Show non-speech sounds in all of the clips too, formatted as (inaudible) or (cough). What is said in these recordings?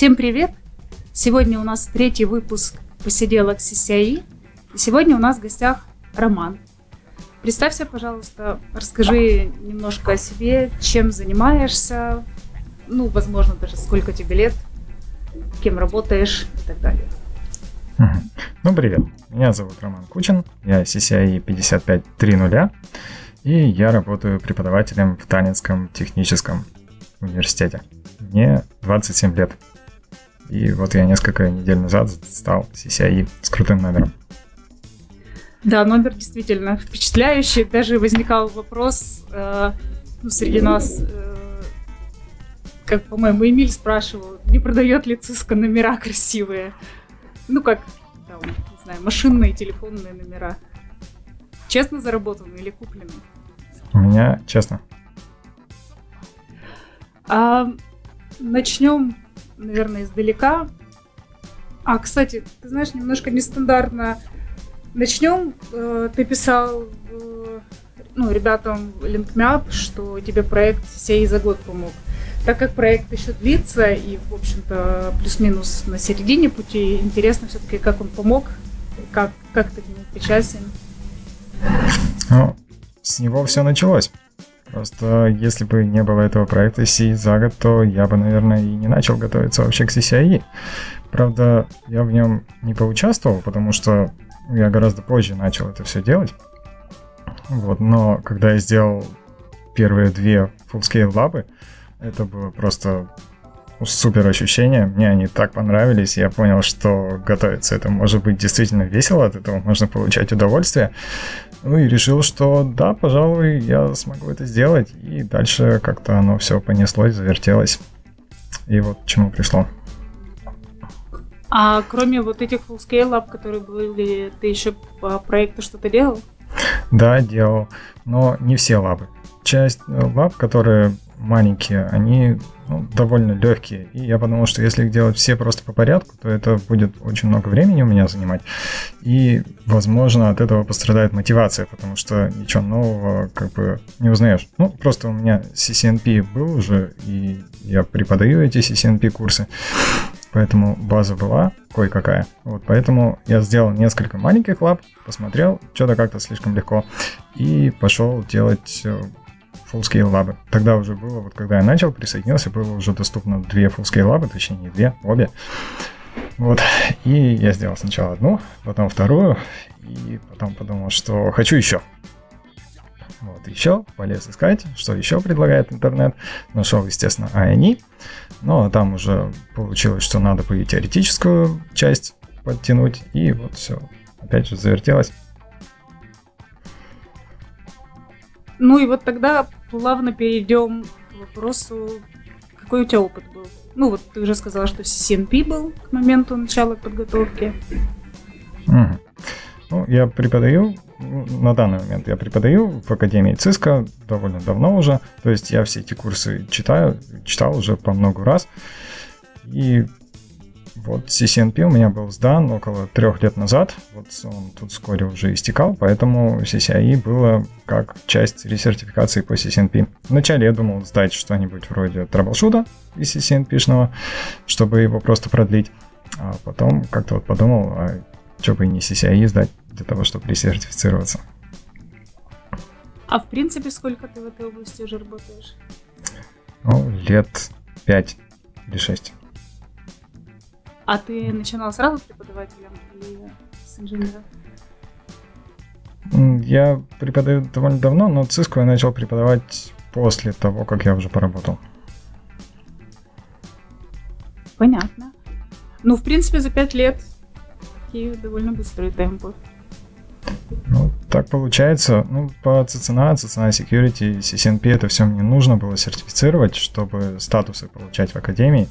Всем привет! Сегодня у нас третий выпуск посиделок CCI. И сегодня у нас в гостях Роман. Представься, пожалуйста, расскажи немножко о себе, чем занимаешься, ну, возможно, даже сколько тебе лет, кем работаешь и так далее. Ну, привет. Меня зовут Роман Кучин, я CCI 5530, и я работаю преподавателем в Таллинском техническом университете. Мне 27 лет. И вот я несколько недель назад стал CCI с крутым номером. Да, номер действительно впечатляющий. Даже возникал вопрос э, ну, среди нас, э, как, по-моему, Эмиль спрашивал, не продает ли Cisco номера красивые. Ну, как, там, не знаю, машинные, телефонные номера. Честно заработанные или купленные? У меня честно. А, начнем наверное, издалека. А, кстати, ты знаешь, немножко нестандартно. Начнем. Э, ты писал э, ну, ребятам LinkMap, что тебе проект сей за год помог. Так как проект еще длится и, в общем-то, плюс-минус на середине пути, интересно все-таки, как он помог, как, как ты к нему причастен. Ну, с него все началось. Просто если бы не было этого проекта C за год, то я бы, наверное, и не начал готовиться вообще к CCIE. Правда, я в нем не поучаствовал, потому что я гораздо позже начал это все делать. Вот, но когда я сделал первые две full-scale лабы, это было просто супер ощущения. Мне они так понравились. Я понял, что готовиться это может быть действительно весело, от этого можно получать удовольствие. Ну и решил, что да, пожалуй, я смогу это сделать. И дальше как-то оно все понеслось, завертелось. И вот к чему пришло. А кроме вот этих full-scale lab, которые были, ты еще по проекту что-то делал? Да, делал. Но не все лабы. Часть э, лаб, которые маленькие, они ну, довольно легкие. И я подумал, что если их делать все просто по порядку, то это будет очень много времени у меня занимать. И, возможно, от этого пострадает мотивация, потому что ничего нового как бы не узнаешь. Ну, просто у меня CCNP был уже, и я преподаю эти CCNP курсы. Поэтому база была кое-какая. Вот, поэтому я сделал несколько маленьких лап, посмотрел, что-то как-то слишком легко, и пошел делать э, full-scale лабы. Тогда уже было, вот когда я начал, присоединился, было уже доступно две full-scale лабы, точнее не две, обе. Вот, и я сделал сначала одну, потом вторую, и потом подумал, что хочу еще. Вот, еще полез искать, что еще предлагает интернет. Нашел, естественно, INE, но там уже получилось, что надо по теоретическую часть подтянуть, и вот все, опять же завертелось. Ну и вот тогда плавно перейдем к вопросу, какой у тебя опыт был. Ну вот ты уже сказала, что CCNP был к моменту начала подготовки. Ну, я преподаю, на данный момент я преподаю в Академии ЦИСКа довольно давно уже. То есть я все эти курсы читаю, читал уже по много раз. И вот CCNP у меня был сдан около трех лет назад. Вот он тут вскоре уже истекал, поэтому CCIE было как часть ресертификации по CCNP. Вначале я думал сдать что-нибудь вроде траблшута из CCNP-шного, чтобы его просто продлить. А потом как-то вот подумал, а что бы и не CCIE сдать для того, чтобы ресертифицироваться. А в принципе, сколько ты в этой области уже работаешь? Ну, лет пять или шесть. А ты начинал сразу с преподавателем или с инженером? Я преподаю довольно давно, но Cisco я начал преподавать после того, как я уже поработал. Понятно. Ну, в принципе, за пять лет такие довольно быстрые темпы. Ну, так получается. Ну, по CCNA, CCNA Security, CCNP это все мне нужно было сертифицировать, чтобы статусы получать в академии.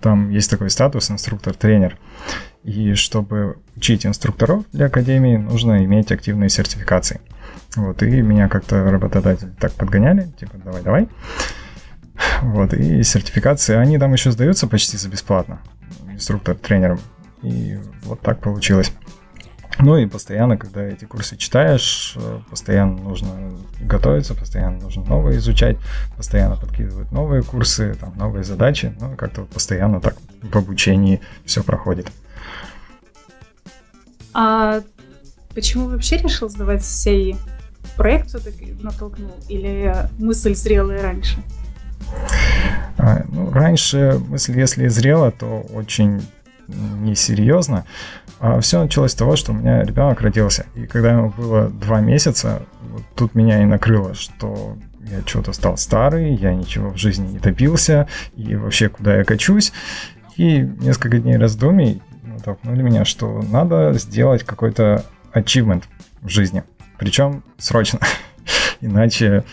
Там есть такой статус инструктор-тренер. И чтобы учить инструкторов для академии, нужно иметь активные сертификации. Вот, и меня как-то работодатели так подгоняли, типа, давай-давай. Вот, и сертификации, они там еще сдаются почти за бесплатно, инструктор-тренером. И вот так получилось. Ну и постоянно, когда эти курсы читаешь, э, постоянно нужно готовиться, постоянно нужно новое изучать, постоянно подкидывают новые курсы, там, новые задачи, ну как-то постоянно так в обучении все проходит. А почему вообще решил сдавать сей проект все-таки натолкнул? Или мысль зрела и раньше? А, ну, раньше мысль, если зрела, то очень несерьезно. А все началось с того, что у меня ребенок родился. И когда ему было два месяца, вот тут меня и накрыло, что я что-то стал старый, я ничего в жизни не добился, и вообще куда я качусь. И несколько дней раздумий натолкнули меня, что надо сделать какой-то achievement в жизни. Причем срочно. (laughs) Иначе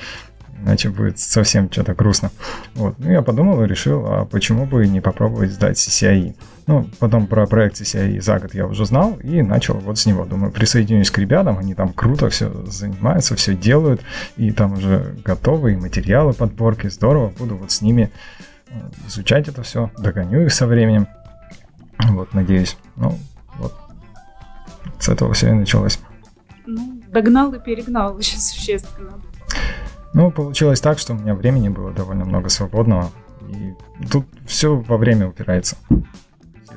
иначе будет совсем что-то грустно. Вот. Ну, я подумал и решил, а почему бы не попробовать сдать CCIE. Ну, потом про проект CCIE за год я уже знал и начал вот с него. Думаю, присоединюсь к ребятам, они там круто все занимаются, все делают, и там уже готовы и материалы подборки, здорово, буду вот с ними э, изучать это все, догоню их со временем. Вот, надеюсь. Ну, вот. С этого все и началось. Ну, догнал и перегнал очень (laughs) существенно. Ну, получилось так, что у меня времени было довольно много свободного. И тут все во время упирается.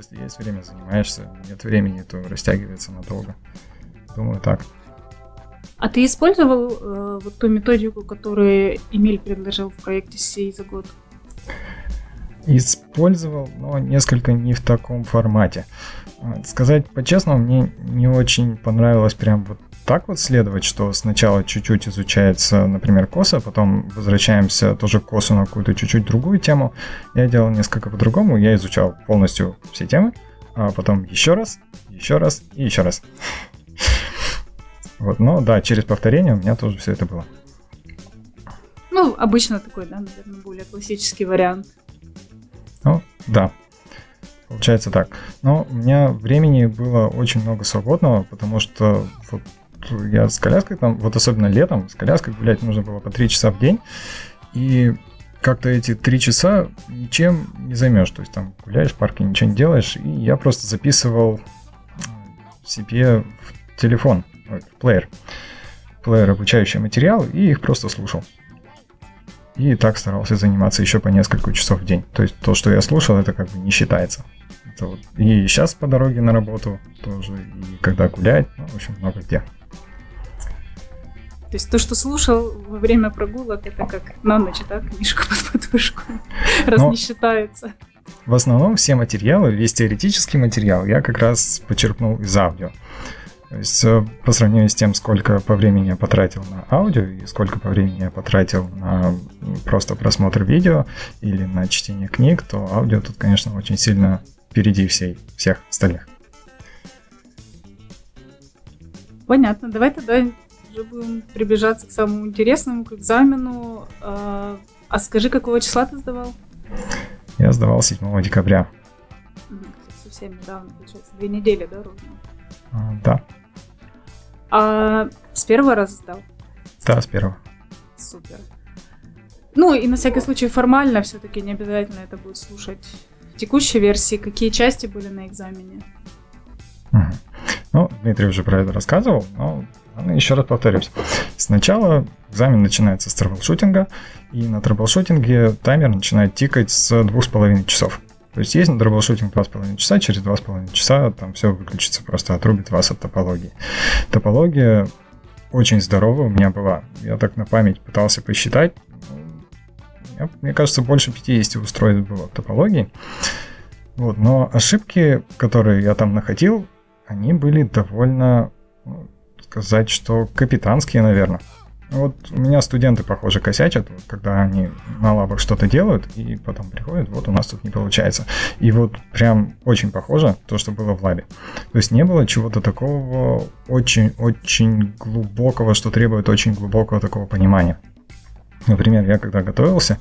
Если есть время, занимаешься. Нет времени, то растягивается надолго. Думаю, так. А ты использовал э, вот ту методику, которую Эмиль предложил в проекте «Сей за год»? Использовал, но несколько не в таком формате. Сказать по-честному, мне не очень понравилось прям вот так вот следовать, что сначала чуть-чуть изучается, например, коса, потом возвращаемся тоже к косу на какую-то чуть-чуть другую тему. Я делал несколько по-другому, я изучал полностью все темы, а потом еще раз, еще раз и еще раз. Вот, но да, через повторение у меня тоже все это было. Ну, обычно такой, да, наверное, более классический вариант. Ну, да, получается так. Но у меня времени было очень много свободного, потому что вот я с коляской там, вот особенно летом, с коляской гулять нужно было по 3 часа в день. И как-то эти три часа ничем не займешь. То есть там гуляешь в парке, ничего не делаешь. И я просто записывал себе в телефон, в плеер, плеер обучающий материал, и их просто слушал. И так старался заниматься еще по несколько часов в день. То есть то, что я слушал, это как бы не считается. Это вот. И сейчас по дороге на работу тоже, и когда гулять, ну, в общем, много где. То есть то, что слушал во время прогулок, это как на ночь, да, книжку (laughs) под подушку, раз Но не считается. В основном все материалы, весь теоретический материал я как раз почерпнул из аудио. То есть э, по сравнению с тем, сколько по времени я потратил на аудио и сколько по времени я потратил на просто просмотр видео или на чтение книг, то аудио тут, конечно, очень сильно впереди всей, всех остальных. Понятно. Давай тогда уже будем приближаться к самому интересному, к экзамену. А, а скажи, какого числа ты сдавал? Я сдавал 7 декабря. Совсем недавно, получается, две недели, да, ровно? А, да. А с первого раза сдал? Да, с первого. Супер. Ну и на всякий случай формально все-таки не обязательно это будет слушать в текущей версии. Какие части были на экзамене? Ну, Дмитрий уже про это рассказывал, но еще раз повторюсь. Сначала экзамен начинается с troubleshooting а, и на troubleshooting е таймер начинает тикать с двух с половиной часов. То есть есть на troubleshooting 2,5 часа, через 2,5 часа там все выключится, просто отрубит вас от топологии. Топология очень здоровая у меня была. Я так на память пытался посчитать. Ну, мне кажется, больше 50 устройств было топологии. Вот, но ошибки, которые я там находил, они были довольно ну, сказать, что капитанские, наверное. Вот у меня студенты, похоже, косячат, когда они на лабах что-то делают, и потом приходят, вот у нас тут не получается. И вот прям очень похоже то, что было в лабе. То есть не было чего-то такого очень-очень глубокого, что требует очень глубокого такого понимания. Например, я когда готовился,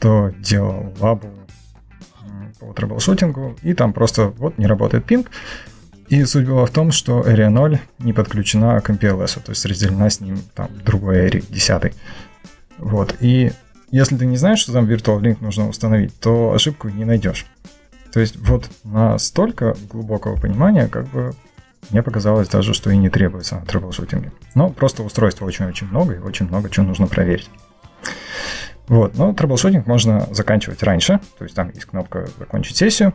то делал лабу по troubleshooting у, и там просто вот не работает ping, и суть была в том, что Area 0 не подключена к MPLS, то есть разделена с ним там другой Area 10. Вот. И если ты не знаешь, что там Virtual Link нужно установить, то ошибку не найдешь. То есть вот настолько глубокого понимания как бы мне показалось даже, что и не требуется на troubleshooting е. Но просто устройства очень-очень много, и очень много чего нужно проверить. Вот, но troubleshooting можно заканчивать раньше, то есть там есть кнопка «Закончить сессию»,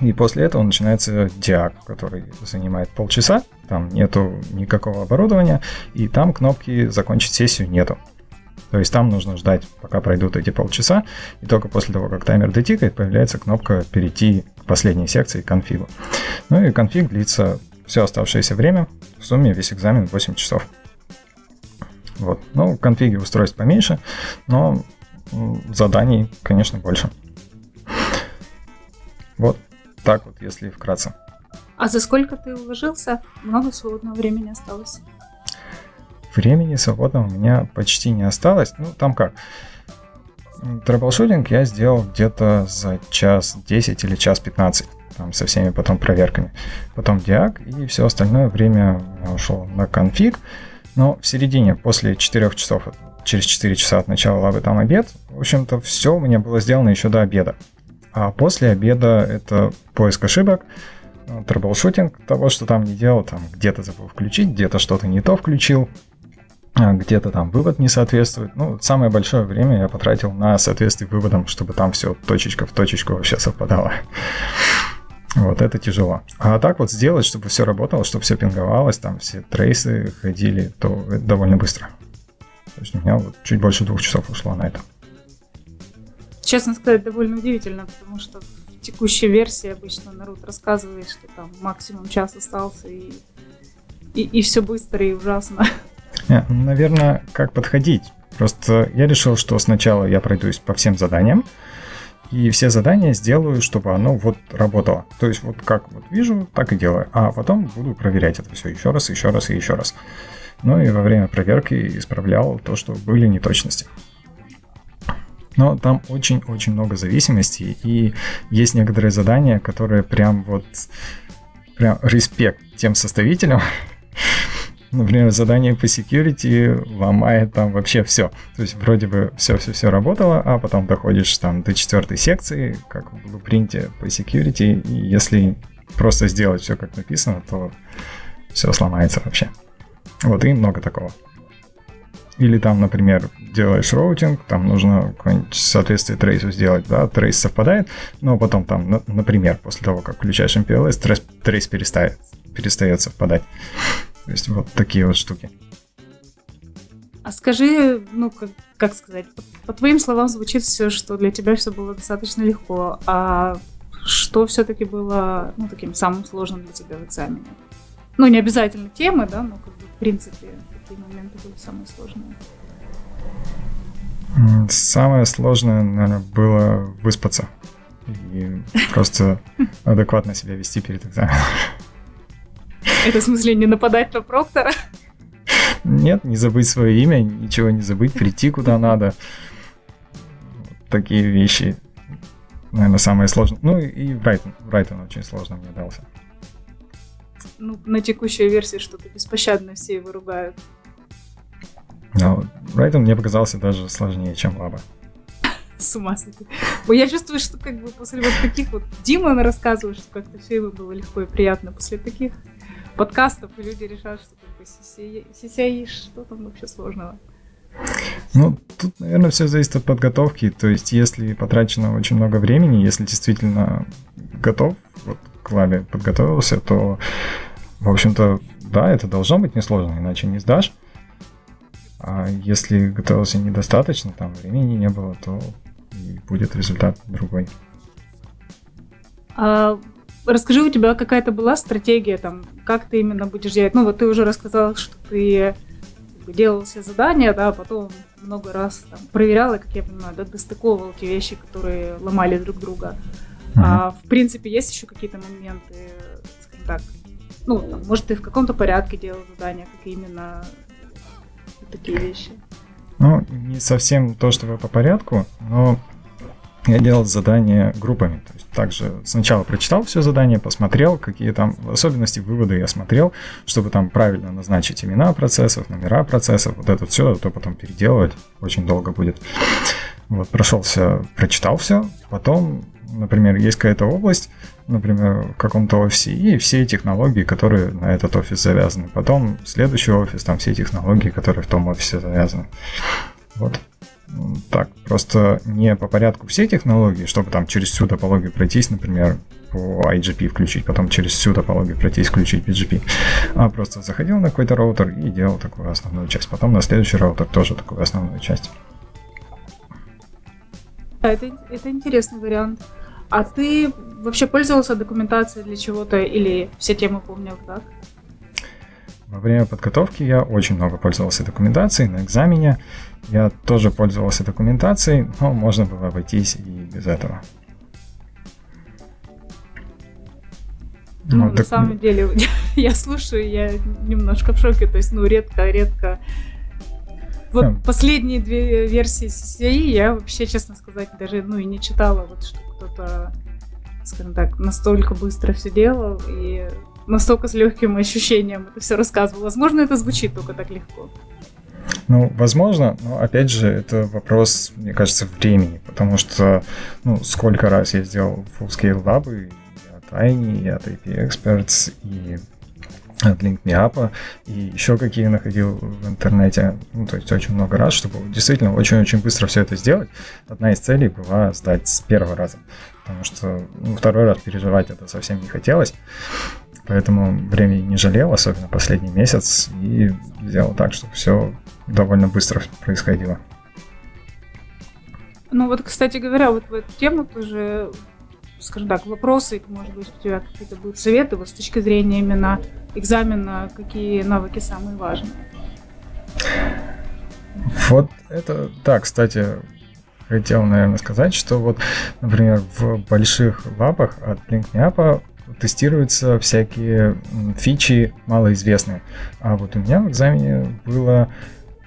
и после этого начинается diag, который занимает полчаса, там нету никакого оборудования, и там кнопки «Закончить сессию» нету. То есть там нужно ждать, пока пройдут эти полчаса, и только после того, как таймер дотикает, появляется кнопка «Перейти к последней секции конфигу». Ну и конфиг длится все оставшееся время, в сумме весь экзамен 8 часов. Вот. Ну, конфиги устройств поменьше, но заданий, конечно, больше. Вот так вот, если вкратце. А за сколько ты уложился? Много свободного времени осталось? Времени свободного у меня почти не осталось. Ну, там как? Troubleshooting я сделал где-то за час 10 или час 15 там, со всеми потом проверками. Потом diag, и все остальное время я ушел на config. Но в середине, после 4 часов, через 4 часа от начала лабы там обед, в общем-то, все у меня было сделано еще до обеда. А после обеда это поиск ошибок, troubleshooting того, что там не делал, там где-то забыл включить, где-то что-то не то включил, а где-то там вывод не соответствует. Ну, самое большое время я потратил на соответствие выводам, чтобы там все точечка в точечку вообще совпадало. Вот это тяжело. А так вот сделать, чтобы все работало, чтобы все пинговалось, там все трейсы ходили, то это довольно быстро. То есть у меня вот чуть больше двух часов ушло на это. Честно сказать, довольно удивительно, потому что в текущей версии обычно народ рассказывает, что там максимум час остался и, и, и все быстро и ужасно. Не, наверное, как подходить? Просто я решил, что сначала я пройдусь по всем заданиям, и все задания сделаю, чтобы оно вот работало. То есть вот как вот вижу, так и делаю. А потом буду проверять это все еще раз, еще раз и еще раз. Ну и во время проверки исправлял то, что были неточности. Но там очень-очень много зависимостей, и есть некоторые задания, которые прям вот прям респект тем составителям, (laughs) например, задание по security ломает там вообще все. То есть вроде бы все-все-все работало, а потом доходишь там до четвертой секции, как в блупринте по security, и если просто сделать все как написано, то все сломается вообще. Вот и много такого. Или там, например, делаешь routing, там нужно какое-нибудь соответствие трейсу сделать, да, трейс совпадает, но потом там, например, после того, как включаешь MPLS, трейс, трейс перестает, перестает совпадать. То есть вот такие вот штуки. А скажи, ну, как, как сказать, по, по твоим словам звучит все, что для тебя все было достаточно легко, а что все-таки было, ну, таким самым сложным для тебя в экзамене? Ну, не обязательно темы, да, но как бы в принципе какие моменты были самые сложные? Самое сложное, наверное, было выспаться и просто (laughs) адекватно себя вести перед экзаменом. Это в смысле не нападать на проктора? Нет, не забыть свое имя, ничего не забыть, прийти куда надо. Такие вещи, наверное, самое сложное. Ну и Брайтон. Брайтон очень сложно мне дался. Ну, на текущей версии что-то беспощадно все его ругают. Но Брайтон мне показался даже сложнее, чем Лаба. (laughs) С ума сойти. Я чувствую, что как бы после вот таких вот Дима рассказывает, что как-то все ему было легко и приятно. После таких подкастов, и люди решают, что как бы CCI, что там вообще сложного. Ну, тут, наверное, все зависит от подготовки. То есть, если потрачено очень много времени, если действительно готов, вот к лабе подготовился, то, в общем-то, да, это должно быть несложно, иначе не сдашь. А если готовился недостаточно, там времени не было, то и будет результат другой. А расскажи, у тебя какая-то была стратегия, там, как ты именно будешь делать? Ну, вот ты уже рассказал, что ты делал все задания, да, а потом много раз там, проверял, и, как я понимаю, да, достыковывал те вещи, которые ломали друг друга. Mm-hmm. А, в принципе, есть еще какие-то моменты, скажем так, ну, там, может, ты в каком-то порядке делал задания, как именно такие вещи? Ну, не совсем то, что вы по порядку, но я делал задания группами. То есть также сначала прочитал все задание, посмотрел, какие там особенности, выводы я смотрел, чтобы там правильно назначить имена процессов, номера процессов, вот это все, а то потом переделывать очень долго будет. Вот, прошел все, прочитал все, потом, например, есть какая-то область, например, в каком-то офисе, и все технологии, которые на этот офис завязаны. Потом следующий офис, там все технологии, которые в том офисе завязаны. Вот. Так, просто не по порядку все технологии, чтобы там через всю топологию пройтись, например, по IGP включить, потом через всю топологию пройтись, включить BGP, а просто заходил на какой-то роутер и делал такую основную часть. Потом на следующий роутер тоже такую основную часть. Это, это интересный вариант. А ты вообще пользовался документацией для чего-то или все темы помнил так? Во время подготовки я очень много пользовался документацией. На экзамене я тоже пользовался документацией, но можно было обойтись и без этого. Ну, вот, на так... самом деле, (laughs) я слушаю, я немножко в шоке. То есть, ну, редко-редко вот yeah. последние две версии CCI я вообще, честно сказать, даже ну и не читала, вот что кто-то, скажем так, настолько быстро все делал и настолько с легким ощущением это все рассказывал. Возможно, это звучит только так легко. Ну, возможно, но опять же, это вопрос, мне кажется, времени, потому что, ну, сколько раз я сделал full-scale лабы, и от Tiny, и от AP Experts, и от LinkMeUp и еще какие находил в интернете. Ну, то есть очень много раз, чтобы действительно очень-очень быстро все это сделать. Одна из целей была сдать с первого раза, потому что ну, второй раз переживать это совсем не хотелось. Поэтому времени не жалел, особенно последний месяц, и сделал так, чтобы все довольно быстро происходило. Ну вот, кстати говоря, вот в эту тему тоже скажем так, вопросы, может быть, у тебя какие-то будут советы вот с точки зрения именно экзамена, какие навыки самые важные? Вот это, да, кстати, хотел, наверное, сказать, что вот, например, в больших лабах от LinkMeUp тестируются всякие фичи малоизвестные. А вот у меня в экзамене было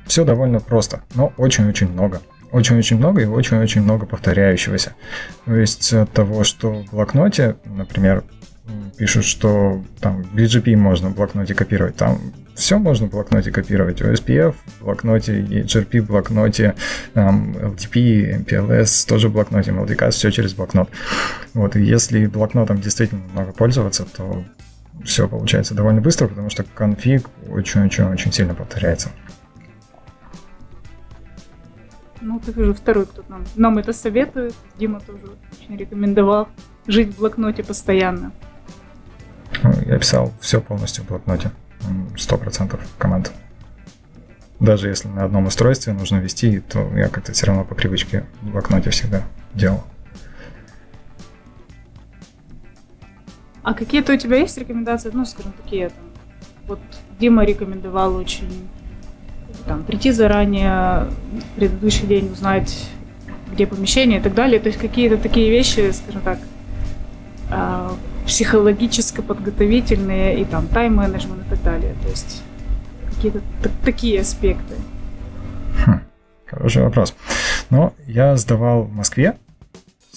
все довольно просто, но очень-очень много очень-очень много и очень-очень много повторяющегося. То есть от того, что в блокноте, например, пишут, что там BGP можно в блокноте копировать, там все можно в блокноте копировать. OSPF в блокноте, HRP в блокноте, там, LTP, MPLS тоже в блокноте, MLDK, все через блокнот. Вот, и если блокнотом действительно много пользоваться, то все получается довольно быстро, потому что конфиг очень-очень-очень сильно повторяется. Ну, ты уже второй, кто нам, нам это советует. Дима тоже очень рекомендовал жить в блокноте постоянно. Я писал все полностью в блокноте. Сто процентов команд. Даже если на одном устройстве нужно вести, то я как-то все равно по привычке в блокноте всегда делал. А какие-то у тебя есть рекомендации? Ну, скажем, такие там. Вот Дима рекомендовал очень там, прийти заранее, предыдущий день узнать, где помещение и так далее. То есть какие-то такие вещи, скажем так, э, психологически подготовительные и там тайм-менеджмент и так далее. То есть какие-то такие аспекты. Хм, хороший вопрос. Но я сдавал в Москве,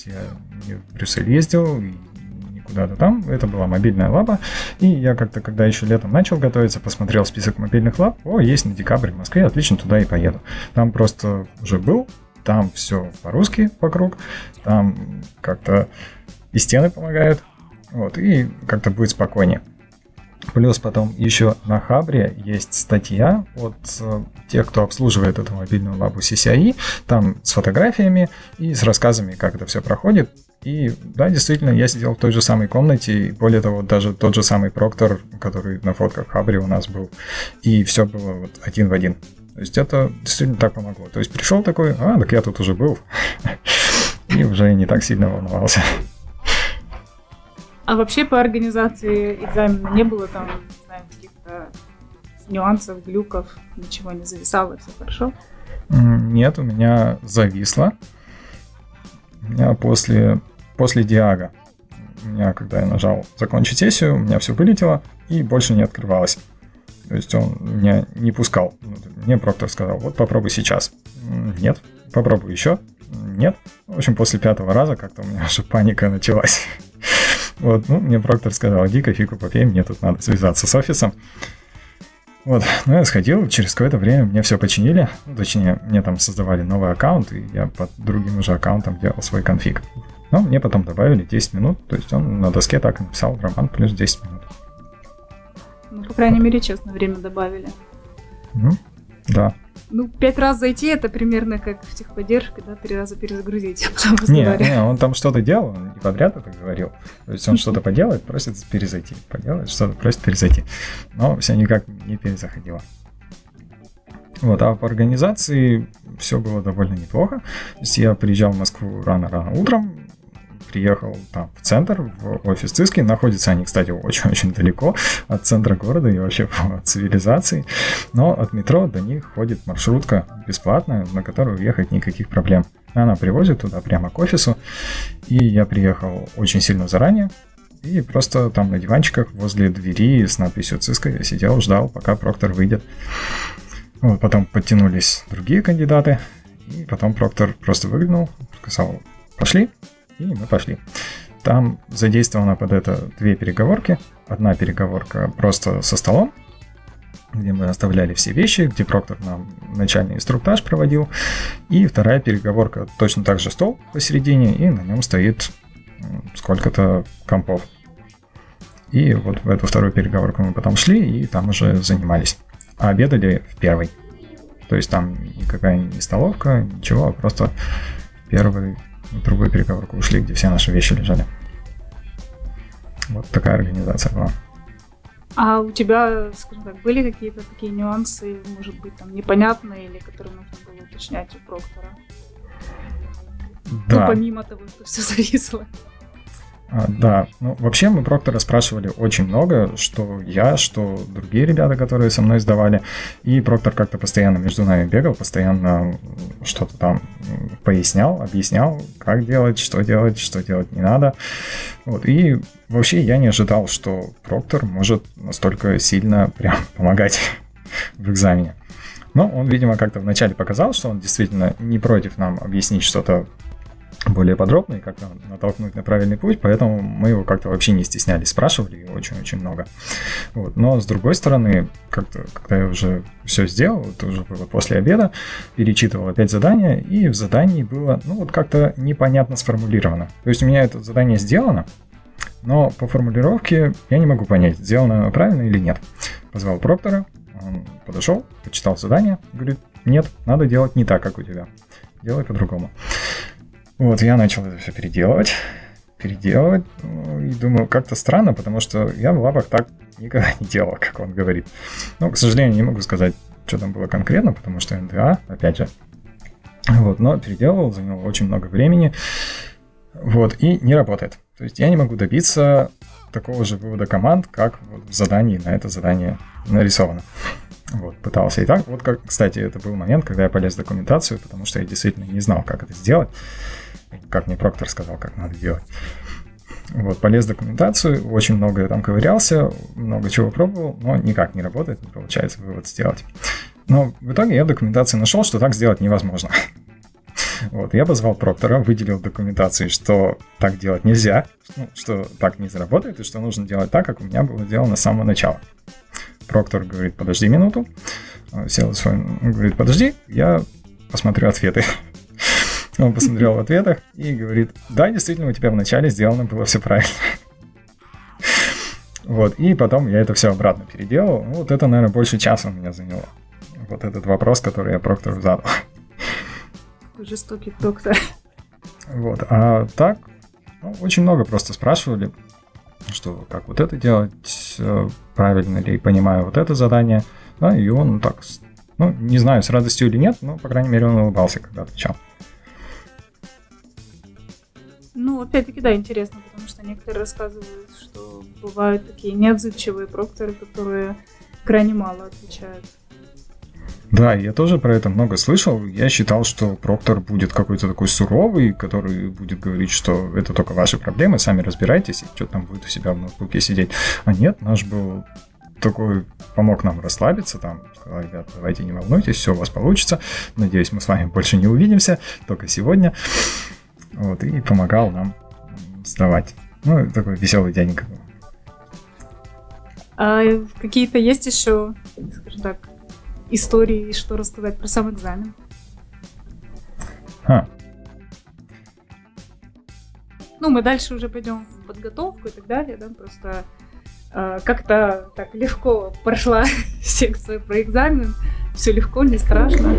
я не в Брюссель ездил, и куда-то там. Это была мобильная лаба. И я как-то, когда еще летом начал готовиться, посмотрел список мобильных лаб. О, есть на декабрь в Москве, отлично, туда и поеду. Там просто уже был, там все по-русски вокруг, там как-то и стены помогают, вот, и как-то будет спокойнее. Плюс потом еще на Хабре есть статья от э, тех, кто обслуживает эту мобильную лабу CCI, там с фотографиями и с рассказами, как это все проходит. И да, действительно, я сидел в той же самой комнате, и более того, даже тот же самый проктор, который на фотках в Хабре у нас был, и все было вот один в один. То есть это действительно так помогло. То есть пришел такой, а, так я тут уже был, (laughs) и уже не так сильно волновался. А вообще по организации экзамена не было там, не знаю, каких-то нюансов, глюков, ничего не зависало, все хорошо? Нет, у меня зависло. У меня после, после Диага, у меня, когда я нажал закончить сессию, у меня все вылетело и больше не открывалось. То есть он меня не пускал. Мне проктор сказал, вот попробуй сейчас. Нет. Попробуй еще. Нет. В общем, после пятого раза как-то у меня (laughs) уже паника началась. (laughs) Вот, ну, мне проктор сказал, иди кофейку попей, мне тут надо связаться с офисом. Вот, ну я сходил, через какое-то время мне все починили, ну, точнее, мне там создавали новый аккаунт, и я под другим уже аккаунтом делал свой конфиг. Но мне потом добавили 10 минут, то есть он на доске так написал роман плюс 10 минут. Ну, по крайней мере, честно, время добавили. Ну, да. Ну, пять раз зайти это примерно как в техподдержке, да, три раза перезагрузить. (laughs) Не, не, он там что-то делал, он не подряд это говорил. То есть он (laughs) что-то поделает, просит перезайти. Поделает что-то, просит перезайти. Но все никак не перезаходило. Вот, а по организации все было довольно неплохо. То есть я приезжал в Москву рано-рано утром, приехал там в центр, в офис ЦИСКи. Находятся они, кстати, очень-очень далеко от центра города и вообще (laughs) от цивилизации. Но от метро до них ходит маршрутка бесплатная, на которую уехать никаких проблем. Она привозит туда прямо к офису. И я приехал очень сильно заранее. И просто там на диванчиках возле двери с надписью ЦИСКа я сидел, ждал, пока Проктор выйдет. Вот, потом подтянулись другие кандидаты, и потом Проктор просто выглянул, сказал, пошли, и мы пошли. Там задействовано под это две переговорки. Одна переговорка просто со столом, где мы оставляли все вещи, где Проктор нам начальный инструктаж проводил. И вторая переговорка точно так же стол посередине, и на нем стоит сколько-то компов. И вот в эту вторую переговорку мы потом шли и там уже занимались а обедали в первой. То есть там никакая не столовка, ничего, а просто первый, в другую переговорку ушли, где все наши вещи лежали. Вот такая организация была. А у тебя, скажем так, были какие-то такие нюансы, может быть, там непонятные, или которые нужно было уточнять у Проктора? Да. Ну, помимо того, что все (laughs) зависло. А, да, ну вообще мы Проктора спрашивали очень много, что я, что другие ребята, которые со мной сдавали, и Проктор как-то постоянно между нами бегал, постоянно что-то там пояснял, объяснял, как делать, что делать, что делать не надо. Вот, и вообще я не ожидал, что Проктор может настолько сильно прям (laughs) помогать в экзамене. Но он, видимо, как-то вначале показал, что он действительно не против нам объяснить что-то более подробно и как-то натолкнуть на правильный путь, поэтому мы его как-то вообще не стеснялись, спрашивали его очень-очень много. Вот. Но с другой стороны, как-то, когда я уже все сделал, это уже было после обеда, перечитывал опять задание, и в задании было, ну вот как-то непонятно сформулировано. То есть у меня это задание сделано, но по формулировке я не могу понять, сделано правильно или нет. Позвал Проктора, он подошел, почитал задание, говорит, нет, надо делать не так, как у тебя. Делай по-другому. Вот, я начал это все переделывать, переделывать, ну, и думаю, как-то странно, потому что я в лабах так никогда не делал, как он говорит. Но, к сожалению, не могу сказать, что там было конкретно, потому что НДА, опять же. Вот, но переделывал, заняло очень много времени. Вот, и не работает. То есть я не могу добиться такого же вывода команд, как в задании на это задание нарисовано. Вот, пытался и так. Вот, как, кстати, это был момент, когда я полез в документацию, потому что я действительно не знал, как это сделать как мне Проктор сказал, как надо делать. Вот, полез в документацию, очень много там ковырялся, много чего пробовал, но никак не работает, не получается вывод сделать. Но в итоге я в документации нашел, что так сделать невозможно. (laughs) Вот, я позвал Проктора, выделил документации, что так делать нельзя, ну, что так не заработает, и что нужно делать так, как у меня было сделано с самого начала. Проктор говорит, подожди минуту, сел свой, говорит, подожди, я посмотрю ответы. (laughs) Он посмотрел в ответах и говорит, да, действительно, у тебя вначале сделано было все правильно. Вот, и потом я это все обратно переделал. Ну, вот это, наверное, больше часа у меня заняло. Вот этот вопрос, который я Проктору задал. Жестокий доктор. Вот, а так, ну, очень много просто спрашивали, что как вот это делать, э, правильно ли понимаю вот это задание. Да, и он так, ну, не знаю, с радостью или нет, но, по крайней мере, он улыбался, когда отвечал. Ну, опять-таки, да, интересно, потому что некоторые рассказывают, что бывают такие неотзывчивые прокторы, которые крайне мало отвечают. Да, я тоже про это много слышал. Я считал, что проктор будет какой-то такой суровый, который будет говорить, что это только ваши проблемы, сами разбирайтесь, и что там будет у себя в ноутбуке сидеть. А нет, наш был такой помог нам расслабиться, там, сказал, ребят, давайте не волнуйтесь, все у вас получится. Надеюсь, мы с вами больше не увидимся, только сегодня. Вот, и помогал нам сдавать. Ну, такой веселый дяденька был. А какие-то есть еще, скажем так, истории, что рассказать про сам экзамен? А. Ну, мы дальше уже пойдем в подготовку и так далее, да, просто как-то так легко прошла (laughs) секция про экзамен, все легко, не страшно.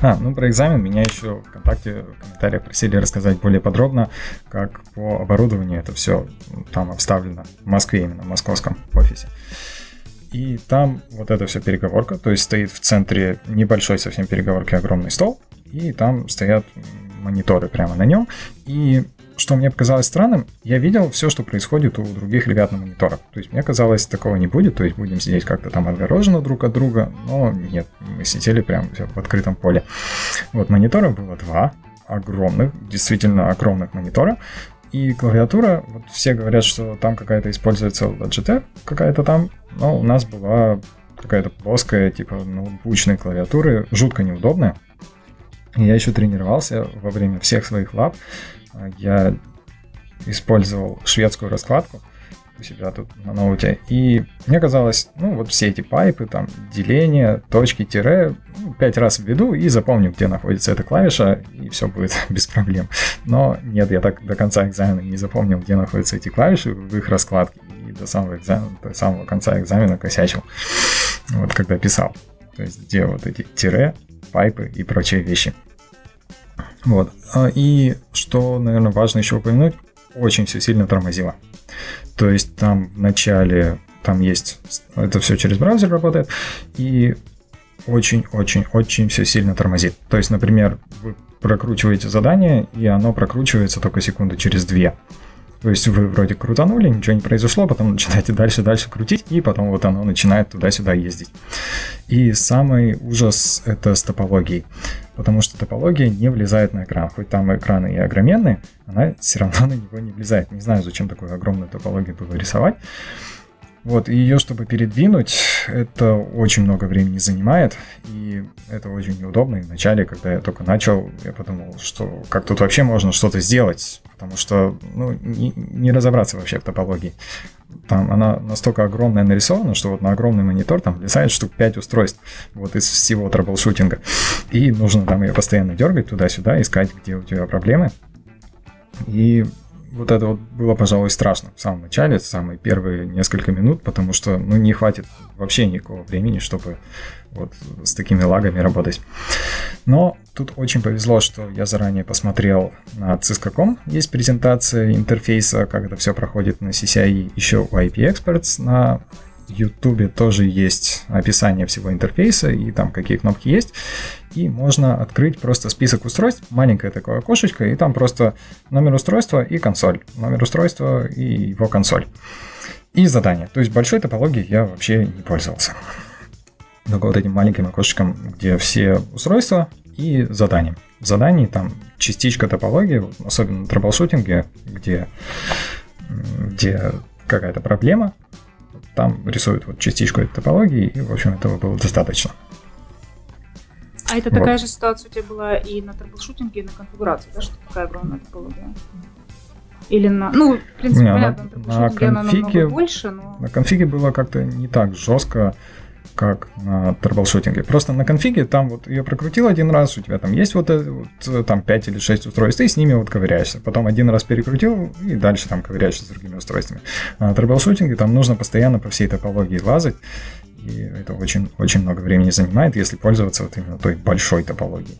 А, ну про экзамен меня еще ВКонтакте в комментариях просили рассказать более подробно, как по оборудованию это все там обставлено в Москве, именно в московском офисе. И там вот эта вся переговорка, то есть стоит в центре небольшой совсем переговорки огромный стол, и там стоят мониторы прямо на нем. И что мне показалось странным, я видел все, что происходит у других ребят на мониторах. То есть мне казалось, такого не будет, то есть будем сидеть как-то там отгороженно друг от друга, но нет, мы сидели прямо в открытом поле. Вот мониторов было два, огромных, действительно огромных монитора, и клавиатура, вот все говорят, что там какая-то используется Logitech, какая-то там, но у нас была какая-то плоская, типа ноутбучной клавиатуры, жутко неудобная. Я еще тренировался во время всех своих лаб. Я использовал шведскую раскладку у себя тут на ноуте. И мне казалось, ну вот все эти пайпы, там деление, точки, тире, ну, пять раз введу и запомню, где находится эта клавиша, и все будет (laughs) без проблем. Но нет, я так до конца экзамена не запомнил, где находятся эти клавиши в их раскладке. И до самого, экзамена, до самого конца экзамена косячил, вот когда писал. То есть где вот эти тире, пайпы и прочие вещи. Вот. А, и что, наверное, важно еще упомянуть, очень все сильно тормозило. То есть там в начале, там есть, это все через браузер работает, и очень-очень-очень все сильно тормозит. То есть, например, вы прокручиваете задание, и оно прокручивается только секунды через две. То есть вы вроде крутанули, ничего не произошло, потом начинаете дальше-дальше крутить, и потом вот оно начинает туда-сюда ездить. И самый ужас это с топологией, потому что топология не влезает на экран. Хоть там экраны и огроменные, она все равно на него не влезает. Не знаю, зачем такую огромную топологию было рисовать. Вот, и ее, чтобы передвинуть, это очень много времени занимает, и это очень неудобно. И вначале, когда я только начал, я подумал, что как тут вообще можно что-то сделать, потому что ну, не, не разобраться вообще в топологии. Там она настолько огромная нарисована, что вот на огромный монитор там влезает штук 5 устройств вот из всего troubleshooting а. И нужно там ее постоянно дергать туда-сюда, искать, где у тебя проблемы. И вот это вот было, пожалуй, страшно в самом начале, самые первые несколько минут, потому что, ну, не хватит вообще никакого времени, чтобы вот с такими лагами работать. Но тут очень повезло, что я заранее посмотрел на Cisco.com, есть презентация интерфейса, как это все проходит на CCI, еще у IP Experts на YouTube тоже есть описание всего интерфейса и там какие кнопки есть. И можно открыть просто список устройств, маленькое такое окошечко, и там просто номер устройства и консоль. Номер устройства и его консоль. И задание. То есть большой топологии я вообще не пользовался. Только вот этим маленьким окошечком, где все устройства и задания. В задании там частичка топологии, особенно на troubleshooting е, где, где какая-то проблема, там рисуют вот частичку этой топологии, и, в общем, этого было достаточно. А это вот. такая же ситуация у тебя была и на troubleshooting е, и на конфигурации, да, что такая огромная топология? Или на... Ну, в принципе, не, понятно, на, на конфиге, она больше, но... На конфиге было как-то не так жестко, как на troubleshooting е. Просто на конфиге там вот ее прокрутил один раз, у тебя там есть вот, это, вот там 5 или 6 устройств, и с ними вот ковыряешься. Потом один раз перекрутил, и дальше там ковыряешься с другими устройствами. А на troubleshooting е там нужно постоянно по всей топологии лазать, и это очень, очень много времени занимает, если пользоваться вот именно той большой топологией.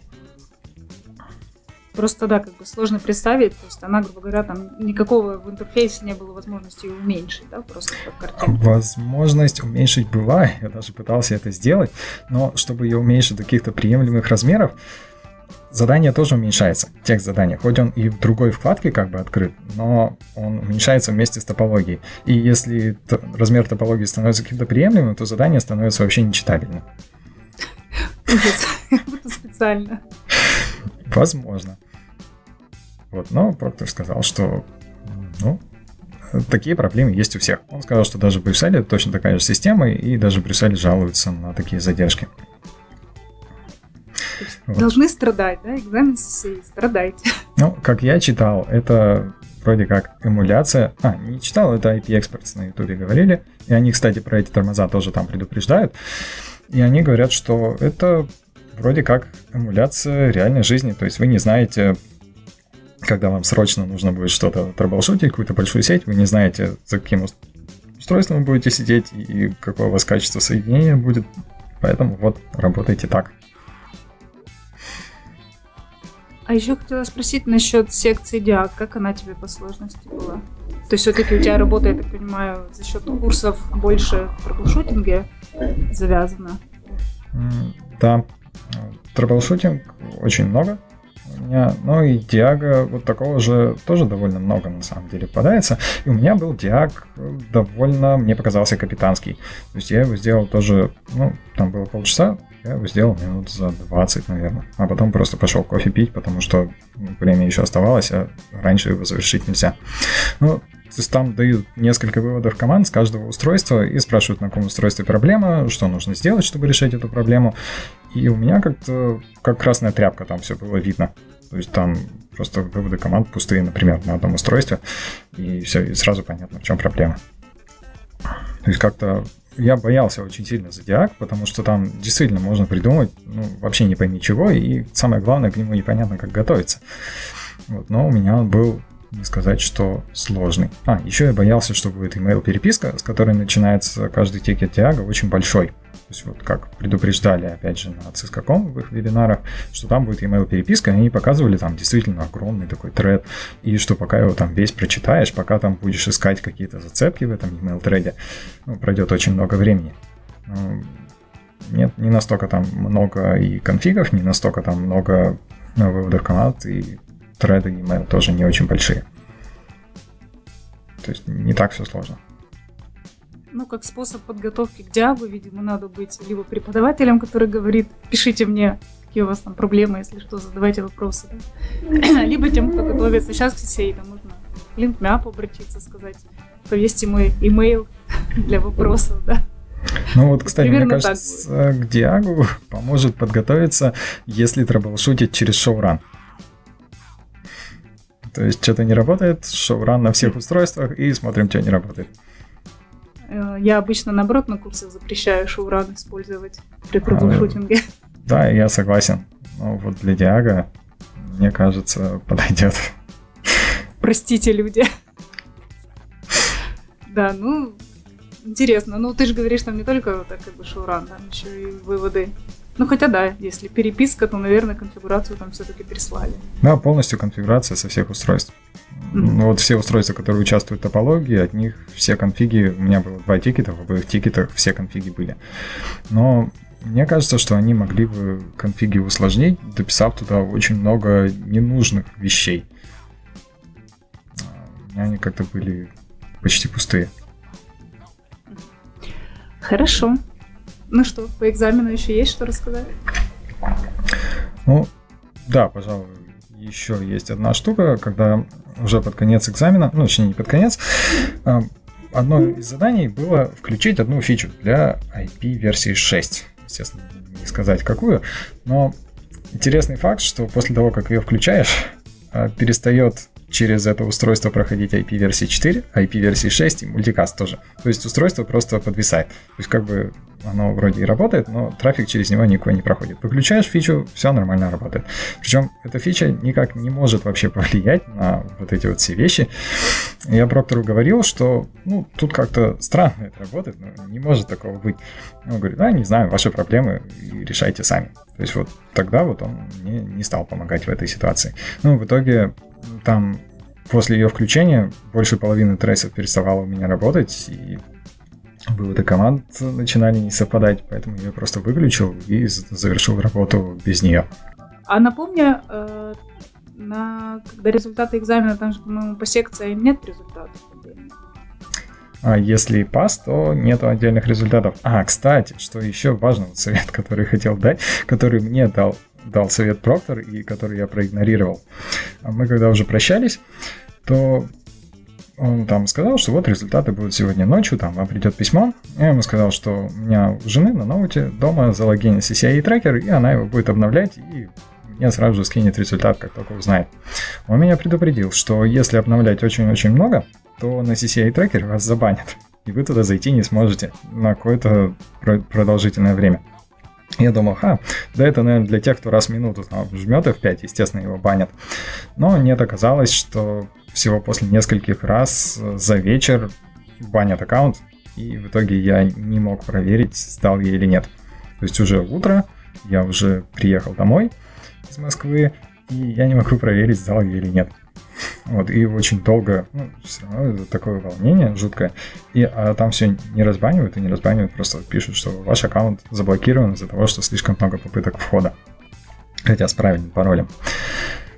Просто, да, как бы сложно представить, то есть она, грубо говоря, там никакого в интерфейсе не было возможности ее уменьшить, да, просто как. Возможность уменьшить была, (laughs) я даже пытался это сделать, но чтобы ее уменьшить до каких-то приемлемых размеров, задание тоже уменьшается, текст задания, хоть он и в другой вкладке как бы открыт, но он уменьшается вместе с топологией. И если размер топологии становится каким-то приемлемым, то задание становится вообще нечитабельным. (laughs) Специально. Возможно. Вот, но Проктор сказал, что ну, такие проблемы есть у всех. Он сказал, что даже в Брюсселе точно такая же система, и даже в Брюсселе жалуются на такие задержки. Вот. Должны страдать, да? Экзамен сессии, страдайте. Ну, как я читал, это вроде как эмуляция. А, не читал, это IP Experts на ютубе говорили. И они, кстати, про эти тормоза тоже там предупреждают. И они говорят, что это вроде как эмуляция реальной жизни. То есть вы не знаете, когда вам срочно нужно будет что-то трэблшутить, какую-то большую сеть, вы не знаете, за каким устройством вы будете сидеть и какое у вас качество соединения будет. Поэтому вот, работайте так. А еще хотела спросить насчет секции диаг. Как она тебе по сложности была? То есть все-таки у тебя работа, я так понимаю, за счет курсов больше в трэблшутинге завязана? Да, troubleshooting очень много у меня, ну и Diag а вот такого же тоже довольно много на самом деле попадается. И у меня был Diag довольно, мне показался капитанский. То есть я его сделал тоже, ну, там было полчаса, я его сделал минут за 20, наверное. А потом просто пошел кофе пить, потому что время еще оставалось, а раньше его завершить нельзя. Ну, то есть там дают несколько выводов команд с каждого устройства и спрашивают, на каком устройстве проблема, что нужно сделать, чтобы решить эту проблему. И у меня как-то как красная тряпка там все было видно. То есть там просто выводы команд пустые, например, на одном устройстве, и все, и сразу понятно, в чем проблема. То есть как-то я боялся очень сильно Зодиак, потому что там действительно можно придумать, ну, вообще не пойми чего, и самое главное, к нему непонятно, как готовиться. Вот, но у меня он был не сказать, что сложный. А, еще я боялся, что будет email переписка, с которой начинается каждый тикет Тиага, очень большой. То есть вот как предупреждали, опять же, на Cisco.com в их вебинарах, что там будет email переписка, и они показывали там действительно огромный такой тред, и что пока его там весь прочитаешь, пока там будешь искать какие-то зацепки в этом email треде, ну, пройдет очень много времени. Ну, нет, не настолько там много и конфигов, не настолько там много выводов команд, и треды email тоже не очень большие. То есть не так все сложно. Ну, как способ подготовки к диагу, видимо, надо быть либо преподавателем, который говорит, пишите мне, какие у вас там проблемы, если что, задавайте вопросы. Да? (clears throat) либо тем, кто готовится сейчас к сессии, там можно к линкмяп обратиться, сказать, повесьте мой имейл (laughs) для вопросов, да. Ну вот, кстати, Примерно мне кажется, к Диагу (laughs) поможет подготовиться, если трэблшутить через шоуран. То есть что-то не работает, шоуран на всех устройствах и смотрим, что не работает. Э, я обычно, наоборот, на курсах запрещаю шоуран использовать при troubleshooting е. Да, я согласен. Но вот для Diag а, мне кажется, подойдет. Простите, люди. Да, ну, интересно. Ну, ты же говоришь, там не только вот так как бы show run, там еще и выводы ну, хотя да, если переписка, то, наверное, конфигурацию там все-таки прислали. Да, полностью конфигурация со всех устройств. Mm-hmm. Вот все устройства, которые участвуют в топологии, от них все конфиги, у меня было два тикета, в обоих тикетах все конфиги были. Но мне кажется, что они могли бы конфиги усложнить, дописав туда очень много ненужных вещей. У меня они как-то были почти пустые. Хорошо. Ну что, по экзамену еще есть что рассказать? Ну, да, пожалуй, еще есть одна штука, когда уже под конец экзамена, ну, точнее, не под конец, а, одно из заданий было включить одну фичу для IP версии 6. Естественно, не сказать какую, но интересный факт, что после того, как ее включаешь, а, перестает через это устройство проходить IP-версии 4, IP-версии 6 и мультикаст тоже. То есть устройство просто подвисает. То есть как бы оно вроде и работает, но трафик через него никакой не проходит. Выключаешь фичу, все нормально работает. Причем эта фича никак не может вообще повлиять на вот эти вот все вещи. Я проктору говорил, что ну, тут как-то странно это работает, но не может такого быть. Он говорит, да, не знаю, ваши проблемы и решайте сами. То есть вот тогда вот он мне не стал помогать в этой ситуации. Ну, в итоге там после ее включения больше половины трейсов переставало у меня работать, и выводы команд начинали не совпадать, поэтому я просто выключил и завершил работу без нее. А напомни, э, на, когда результаты экзамена, там же, по-моему, по секциям нет результатов. А если пас, то нету отдельных результатов. А, кстати, что еще важный вот совет, (laughs) который хотел дать, который мне дал, дал совет Проктор и который я проигнорировал. А мы когда уже прощались, то он там сказал, что вот результаты будут сегодня ночью, там вам придет письмо. Я ему сказал, что у меня жены на ноуте дома залогинен CCI трекер, и она его будет обновлять, и мне сразу же скинет результат, как только узнает. Он меня предупредил, что если обновлять очень-очень много, то на CCI трекер вас забанят, и вы туда зайти не сможете на какое-то продолжительное время. (laughs) Я думал, ха, да это, наверное, для тех, кто раз в минуту там, жмет F5, естественно, его банят. Но нет, оказалось, что всего после нескольких раз за вечер банят аккаунт, и в итоге я не мог проверить, сдал я или нет. То есть уже утро, я уже приехал домой из Москвы, и я не могу проверить, сдал я или нет. Вот, и очень долго, ну, все равно это такое волнение жуткое. И а там все не разбанивают и не разбанивают, просто пишут, что ваш аккаунт заблокирован из-за того, что слишком много попыток входа. Хотя с правильным паролем.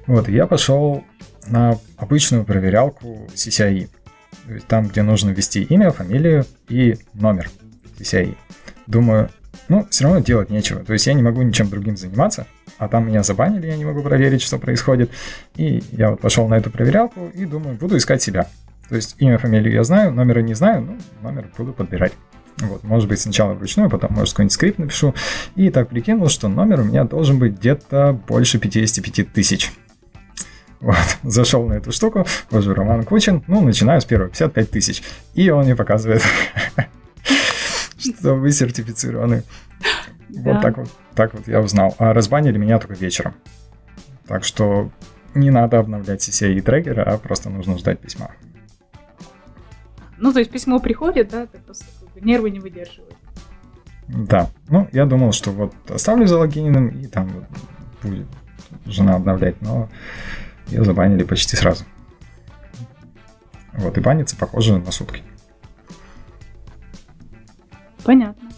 Вот, и я пошел на обычную проверялку CCI. Там, где нужно ввести имя, фамилию и номер CCI. Думаю, ну, все равно делать нечего. То есть я не могу ничем другим заниматься, а там меня забанили, я не могу проверить, что происходит. И я вот пошел на эту проверялку и думаю, буду искать себя. То есть имя, фамилию я знаю, номера не знаю, ну, номер буду подбирать. Вот, может быть, сначала вручную, потом, может, какой-нибудь скрипт напишу. И так прикинул, что номер у меня должен быть где-то больше 55 тысяч. Вот, (laughs) зашел на эту штуку, ввожу Роман Кучин, ну, начинаю с первого, 55 тысяч. И он мне показывает, (laughs) что вы сертифицированы. Вот так вот, так вот я узнал. А разбанили меня только вечером. Так что не надо обновлять CCI и трекеры, а просто нужно ждать письма. Ну, то есть письмо приходит, да, ты просто нервы не выдерживают. Да. Ну, я думал, что вот оставлю залогиненным, и там вот будет жена обновлять, но ее забанили почти сразу. Вот, и банится, похоже, на сутки. Понятно.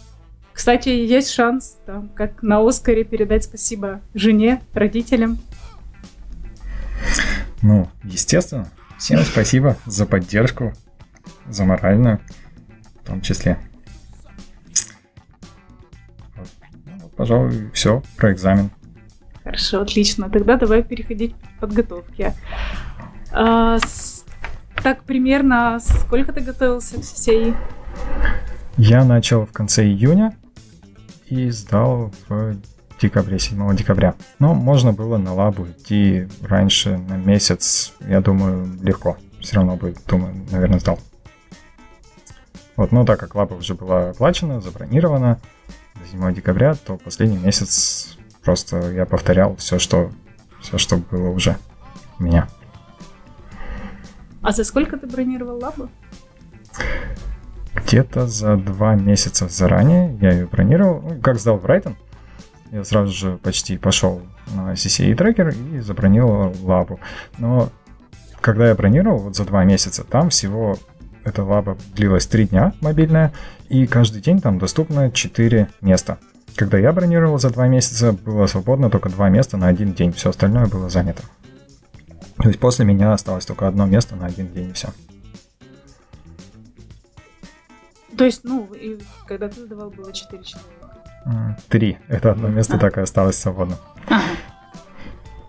Кстати, есть шанс, там, как на Оскаре, передать спасибо жене, родителям. Ну, естественно. Всем спасибо за поддержку, за моральную, в том числе. Вот. Ну, пожалуй, все про экзамен. Хорошо, отлично. Тогда давай переходить к подготовке. А, с, так, примерно сколько ты готовился к CCI? Я начал в конце июня и сдал в декабре, 7 декабря. Но можно было на лабу идти раньше, на месяц, я думаю, легко. Все равно бы, думаю, наверное, сдал. Вот, но так как лаба уже была оплачена, забронирована до 7 декабря, то последний месяц просто я повторял все, что, все, что было уже у меня. А за сколько ты бронировал лабу? Где-то за два месяца заранее я ее бронировал. Ну, как сдал в Райтон, я сразу же почти пошел на CCE трекер и забронировал лабу. Но когда я бронировал вот за два месяца, там всего эта лаба длилась три дня мобильная, и каждый день там доступно 4 места. Когда я бронировал за два месяца, было свободно только два места на один день, все остальное было занято. То есть после меня осталось только одно место на один день и все. То есть, ну, и когда ты задавал, было 4 человека? Три. Это одно место а. так и осталось свободно. Ага.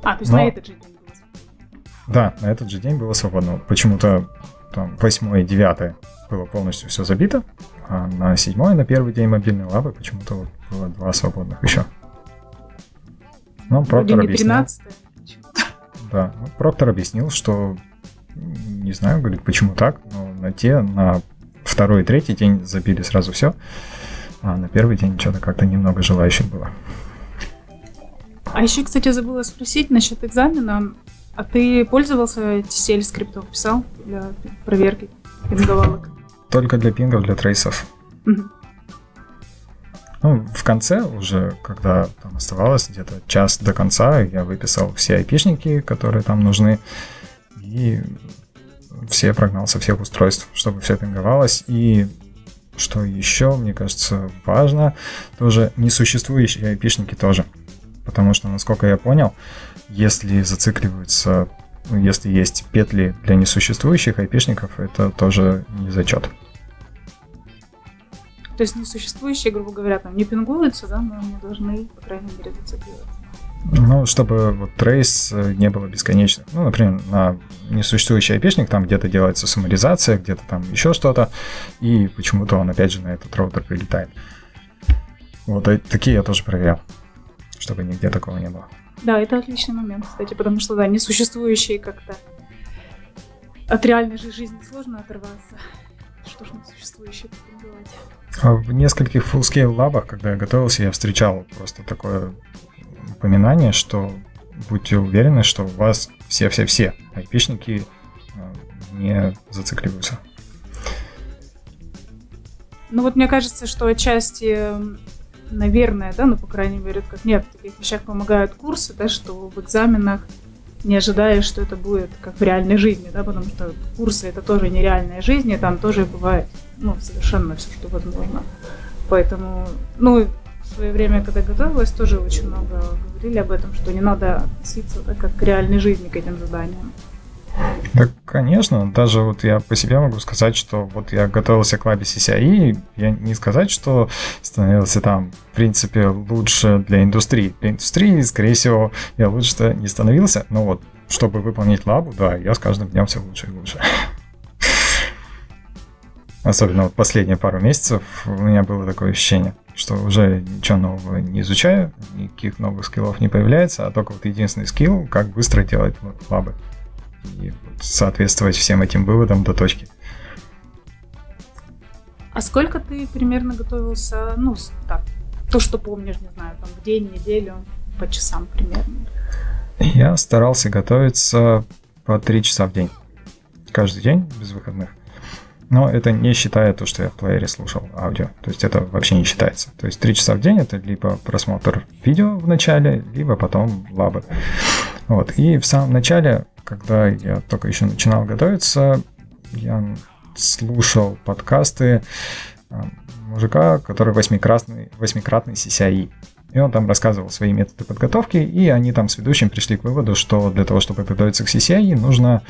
А, то есть Но... на этот же день было свободно? Да, на этот же день было свободно. Почему-то там 8 и 9 было полностью все забито, а на 7 на первый день мобильной лабы почему-то было два свободных еще. Ну, Проктор объяснил. 13 (laughs) да, ну, Проктор объяснил, что не знаю, говорит, почему так, но на те, на второй и третий день забили сразу все, а на первый день что-то как-то немного желающих было. А еще, кстати, забыла спросить насчет экзамена. А ты пользовался TCL скриптов, писал для проверки пинговалок? Только для пингов, для трейсов. Угу. Ну, в конце уже, когда там оставалось где-то час до конца, я выписал все айпишники, которые там нужны, и все прогнал со всех устройств, чтобы все пинговалось. И что еще, мне кажется, важно, тоже несуществующие айпишники тоже. Потому что, насколько я понял, если зацикливаются, ну, если есть петли для несуществующих айпишников, это тоже не зачет. То есть несуществующие, грубо говоря, там не пингуются, да, но они должны, по крайней мере, зацикливаться. Ну, чтобы вот трейс э, не было бесконечным. Ну, например, на несуществующий айпишник там где-то делается суммаризация, где-то там еще что-то, и почему-то он опять же на этот роутер прилетает. Вот такие я тоже проверял, чтобы нигде такого не было. Да, это отличный момент, кстати, потому что, да, несуществующие как-то от реальной же жизни сложно оторваться, что ж на существующие претендовать. А в нескольких full-scale лабах, когда я готовился, я встречал просто такое упоминание, что будьте уверены, что у вас все-все-все айпишники а, не зацикливаются. Ну вот мне кажется, что отчасти, наверное, да, ну по крайней мере, как нет, в таких вещах помогают курсы, да, что в экзаменах не ожидаешь, что это будет как в реальной жизни, да, потому что курсы это тоже нереальная жизнь, и там тоже бывает, ну, совершенно все, что возможно. Поэтому, ну, в свое время, когда готовилась, тоже очень много говорили об этом, что не надо относиться да, как к реальной жизни, к этим заданиям. Да, конечно. Даже вот я по себе могу сказать, что вот я готовился к лабе CCI, я не сказать, что становился там, в принципе, лучше для индустрии. Для индустрии, скорее всего, я лучше не становился, но вот чтобы выполнить лабу, да, я с каждым днем все лучше и лучше. (laughs) Особенно вот последние пару месяцев у меня было такое ощущение, что уже ничего нового не изучаю, никаких новых скиллов не появляется, а только вот единственный скилл, как быстро делать лабы и соответствовать всем этим выводам до точки. А сколько ты примерно готовился, ну, так, то, что помнишь, не знаю, там, в день, неделю, по часам примерно? Я старался готовиться по три часа в день. Каждый день, без выходных. Но это не считая то, что я в плеере слушал аудио. То есть это вообще не считается. То есть три часа в день это либо просмотр видео в начале, либо потом лабы. Вот. И в самом начале когда я только еще начинал готовиться, я слушал подкасты а, мужика, который восьмикратный, восьмикратный CCI. И он там рассказывал свои методы подготовки, и они там с ведущим пришли к выводу, что для того, чтобы готовиться к CCI, нужно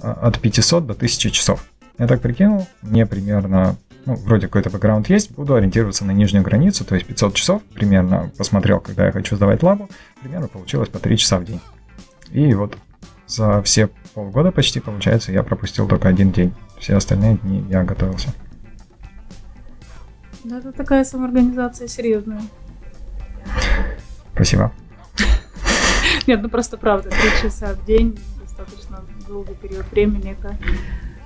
а, от 500 до 1000 часов. Я так прикинул, мне примерно, ну, вроде какой-то бэкграунд есть, буду ориентироваться на нижнюю границу, то есть 500 часов примерно, посмотрел, когда я хочу сдавать лабу, примерно получилось по 3 часа в день. И вот за все полгода почти, получается, я пропустил только один день. Все остальные дни я готовился. Да, это такая самоорганизация серьезная. Спасибо. Нет, ну просто правда, три часа в день, достаточно долгий период времени, это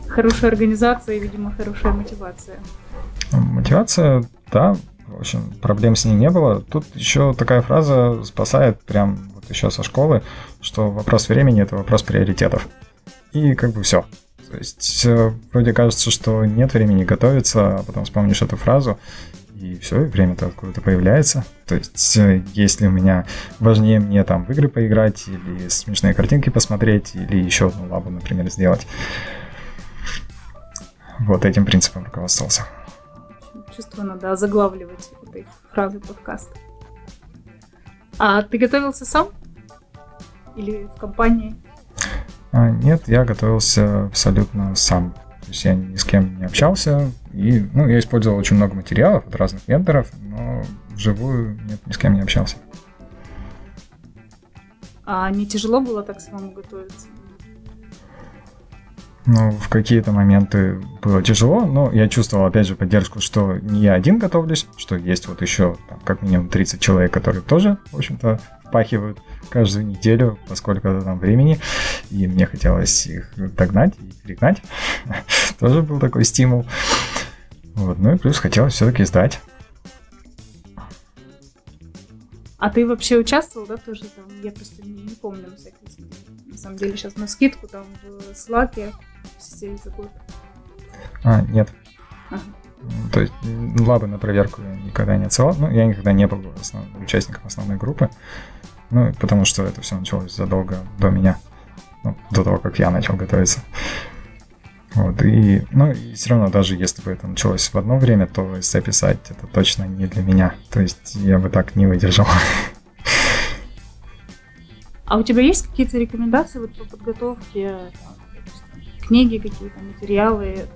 хорошая организация и, видимо, хорошая мотивация. Мотивация, да, в общем, проблем с ней не было. Тут еще такая фраза спасает прям еще со школы, что вопрос времени это вопрос приоритетов. И как бы все. То есть вроде кажется, что нет времени готовиться, а потом вспомнишь эту фразу, и все, и время-то откуда-то появляется. То есть, э, если у меня важнее мне там в игры поиграть, или смешные картинки посмотреть, или еще одну лабу, например, сделать. Вот этим принципом руководствовался. Чувство надо заглавливать этой фразой подкаста. А ты готовился сам? Или в компании? А, нет, я готовился абсолютно сам. То есть я ни с кем не общался. И, ну, я использовал очень много материалов от разных вендоров, но вживую нет, ни с кем не общался. А не тяжело было так самому готовиться? Ну, в какие-то моменты было тяжело, но я чувствовал, опять же, поддержку, что не я один готовлюсь, что есть вот еще там, как минимум 30 человек, которые тоже, в общем-то, впахивают каждую неделю, поскольку это там времени, и мне хотелось их догнать и перегнать. (laughs) тоже был такой стимул. Вот, ну и плюс хотелось все-таки сдать. А ты вообще участвовал, да, тоже там? Я просто не, не помню на всякий. На самом деле сейчас на скидку там в Slack все забыл. А, нет. Ага. То есть лабы на проверку я никогда не отсылал. Ну, я никогда не был основ... участником основной группы. Ну, потому что это все началось задолго до меня. Ну, до того, как я начал готовиться. Вот, и, ну, и все равно, даже если бы это началось в одно время, то эссе писать это точно не для меня. То есть я бы так не выдержал. А у тебя есть какие-то рекомендации вот по подготовке книги какие-то, материалы,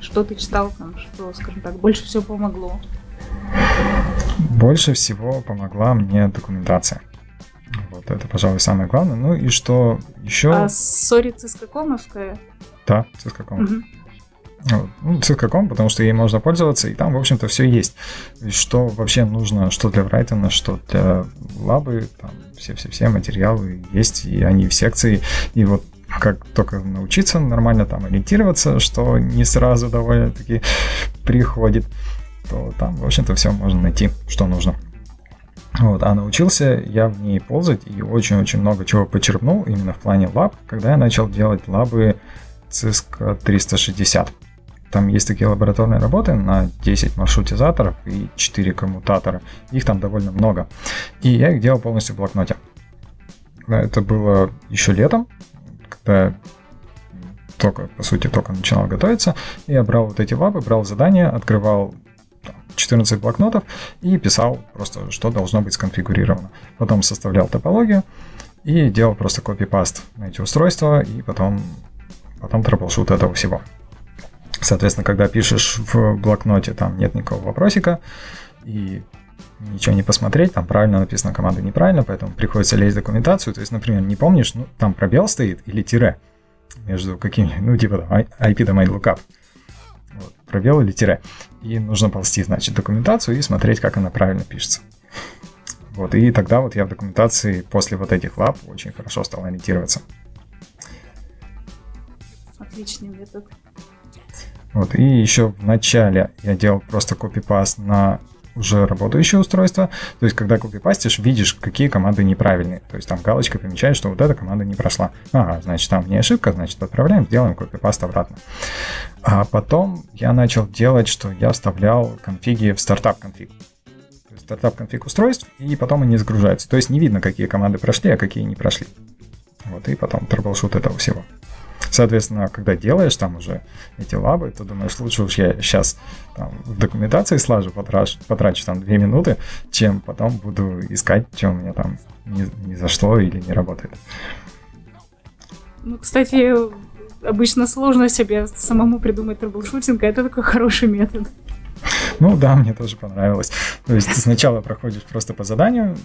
что ты читал там, что, скажем так, больше всего помогло? Больше всего помогла мне документация. Вот это, пожалуй, самое главное. Ну и что еще... А сори цискокомовская? Да, цискоком. Угу. Ну, цискоком, потому что ей можно пользоваться, и там, в общем-то, все есть. Что вообще нужно, что для Брайтона, что для лабы, там все-все-все материалы есть, и они в секции. И вот как только научиться нормально там ориентироваться, что не сразу довольно-таки приходит, то там, в общем-то, все можно найти, что нужно. Вот, а научился я в ней ползать и очень-очень много чего почерпнул именно в плане лаб, когда я начал делать лабы Cisco 360. Там есть такие лабораторные работы на 10 маршрутизаторов и 4 коммутатора. Их там довольно много. И я их делал полностью в блокноте. Это было еще летом, когда только, по сути, только начинал готовиться. Я брал вот эти лабы, брал задания, открывал 14 блокнотов и писал просто, что должно быть сконфигурировано. Потом составлял топологию и делал просто копипаст на эти устройства, и потом, потом трэблшут этого всего. Соответственно, когда пишешь в блокноте, там нет никакого вопросика, и ничего не посмотреть, там правильно написана команда неправильно, поэтому приходится лезть в документацию. То есть, например, не помнишь, ну, там пробел стоит или тире между какими, ну, типа там IP domain lookup. Вот, пробел или тире. И нужно ползти, значит, документацию и смотреть, как она правильно пишется. Вот, и тогда вот я в документации после вот этих лап очень хорошо стал ориентироваться. Отличный метод. Вот, и еще в начале я делал просто copy-paste на уже работающее устройство. То есть, когда копипастишь, видишь, какие команды неправильные. То есть, там галочка помечает, что вот эта команда не прошла. Ага, значит, там не ошибка, значит, отправляем, сделаем copy-paste обратно. А потом я начал делать, что я вставлял конфиги в startup config. Startup config устройств, и потом они загружаются. То есть, не видно, какие команды прошли, а какие не прошли. Вот, и потом troubleshoot этого всего. Соответственно, когда делаешь там уже эти лабы, то думаешь, лучше уж я сейчас там, в документации слажу, потрачу, потрачу там две минуты, чем потом буду искать, что у меня там не, не зашло или не работает. Ну, кстати, обычно сложно себе самому придумать troubleshooting, а это такой хороший метод. Ну да, мне тоже понравилось. То есть ты сначала проходишь просто по заданию,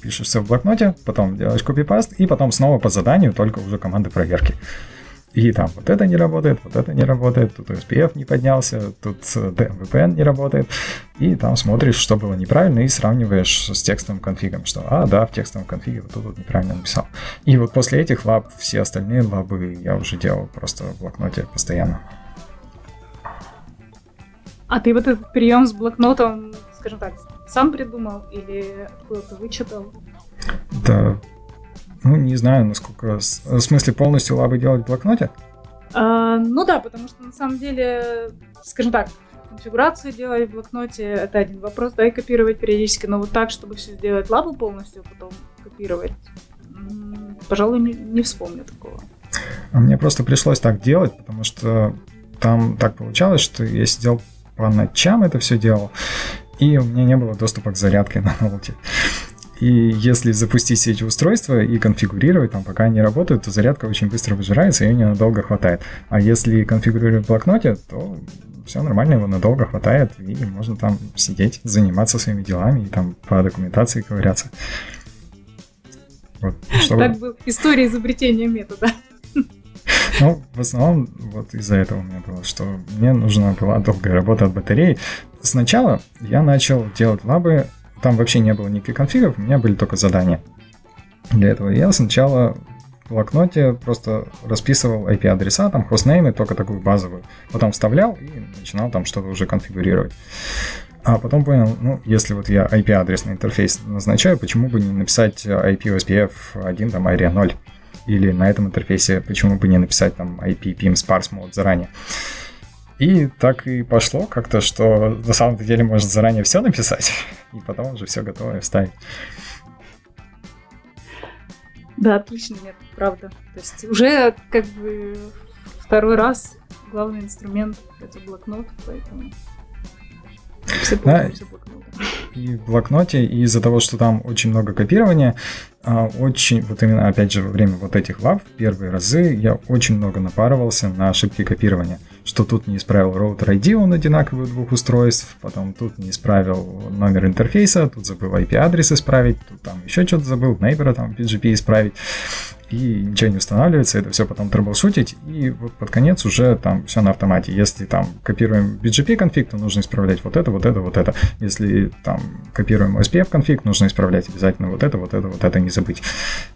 пишешь все в блокноте, потом делаешь copy-paste, и потом снова по заданию, только уже команды проверки. И там вот это не работает, вот это не работает, тут SPF не поднялся, тут VPN не работает. И там смотришь, что было неправильно, и сравниваешь с текстовым конфигом, что, а, да, в текстовом конфиге вот тут вот неправильно написал. И вот после этих лаб все остальные лабы я уже делал просто в блокноте постоянно. А ты вот этот прием с блокнотом, скажем так, сам придумал или откуда-то вычитал? Да, ну, не знаю, насколько... В смысле, полностью лабы делать в блокноте? А, ну да, потому что на самом деле, скажем так, конфигурацию делать в блокноте это один вопрос, да, и копировать периодически, но вот так, чтобы все сделать лабу полностью, а потом копировать, пожалуй, не, не вспомню такого. А мне просто пришлось так делать, потому что там так получалось, что я сидел по ночам это все делал, и у меня не было доступа к зарядке на ноуте. И если запустить все эти устройства и конфигурировать, там, пока они работают, то зарядка очень быстро выжирается, и ее ненадолго хватает. А если конфигурировать в блокноте, то все нормально, его надолго хватает, и можно там сидеть, заниматься своими делами и там по документации ковыряться. Вот, (laughs) чтобы... Так был история изобретения метода. (laughs) Ну, в основном вот из-за этого у меня было, что мне нужна была долгая работа от батареи. Сначала я начал делать лабы там вообще не было никаких конфигов, у меня были только задания. Для этого я сначала в блокноте просто расписывал IP-адреса, там хостнеймы, только такую базовую. Потом вставлял и начинал там что-то уже конфигурировать. А потом понял, ну, если вот я IP-адресный интерфейс назначаю, почему бы не написать IP OSPF 1, там, ARIA 0? Или на этом интерфейсе почему бы не написать там IP PIM sparse mode заранее? И так и пошло как-то, что на самом деле можно заранее все написать, (laughs) и потом уже все готово вставить. Да, отлично, нет, правда. То есть уже как бы второй раз главный инструмент это блокнот, поэтому все да, и в блокноте, и из-за того, что там очень много копирования, а, очень, вот именно, опять же, во время вот этих лав, первые разы, я очень много напарывался на ошибки копирования. Что тут не исправил роутер ID, он одинаковый у двух устройств, потом тут не исправил номер интерфейса, тут забыл IP-адрес исправить, тут там еще что-то забыл, нейбера там PGP исправить и ничего не устанавливается, это все потом трэблшутить, и вот под конец уже там все на автомате. Если там копируем BGP конфиг, то нужно исправлять вот это, вот это, вот это. Если там копируем OSPF конфиг, нужно исправлять обязательно вот это, вот это, вот это не забыть.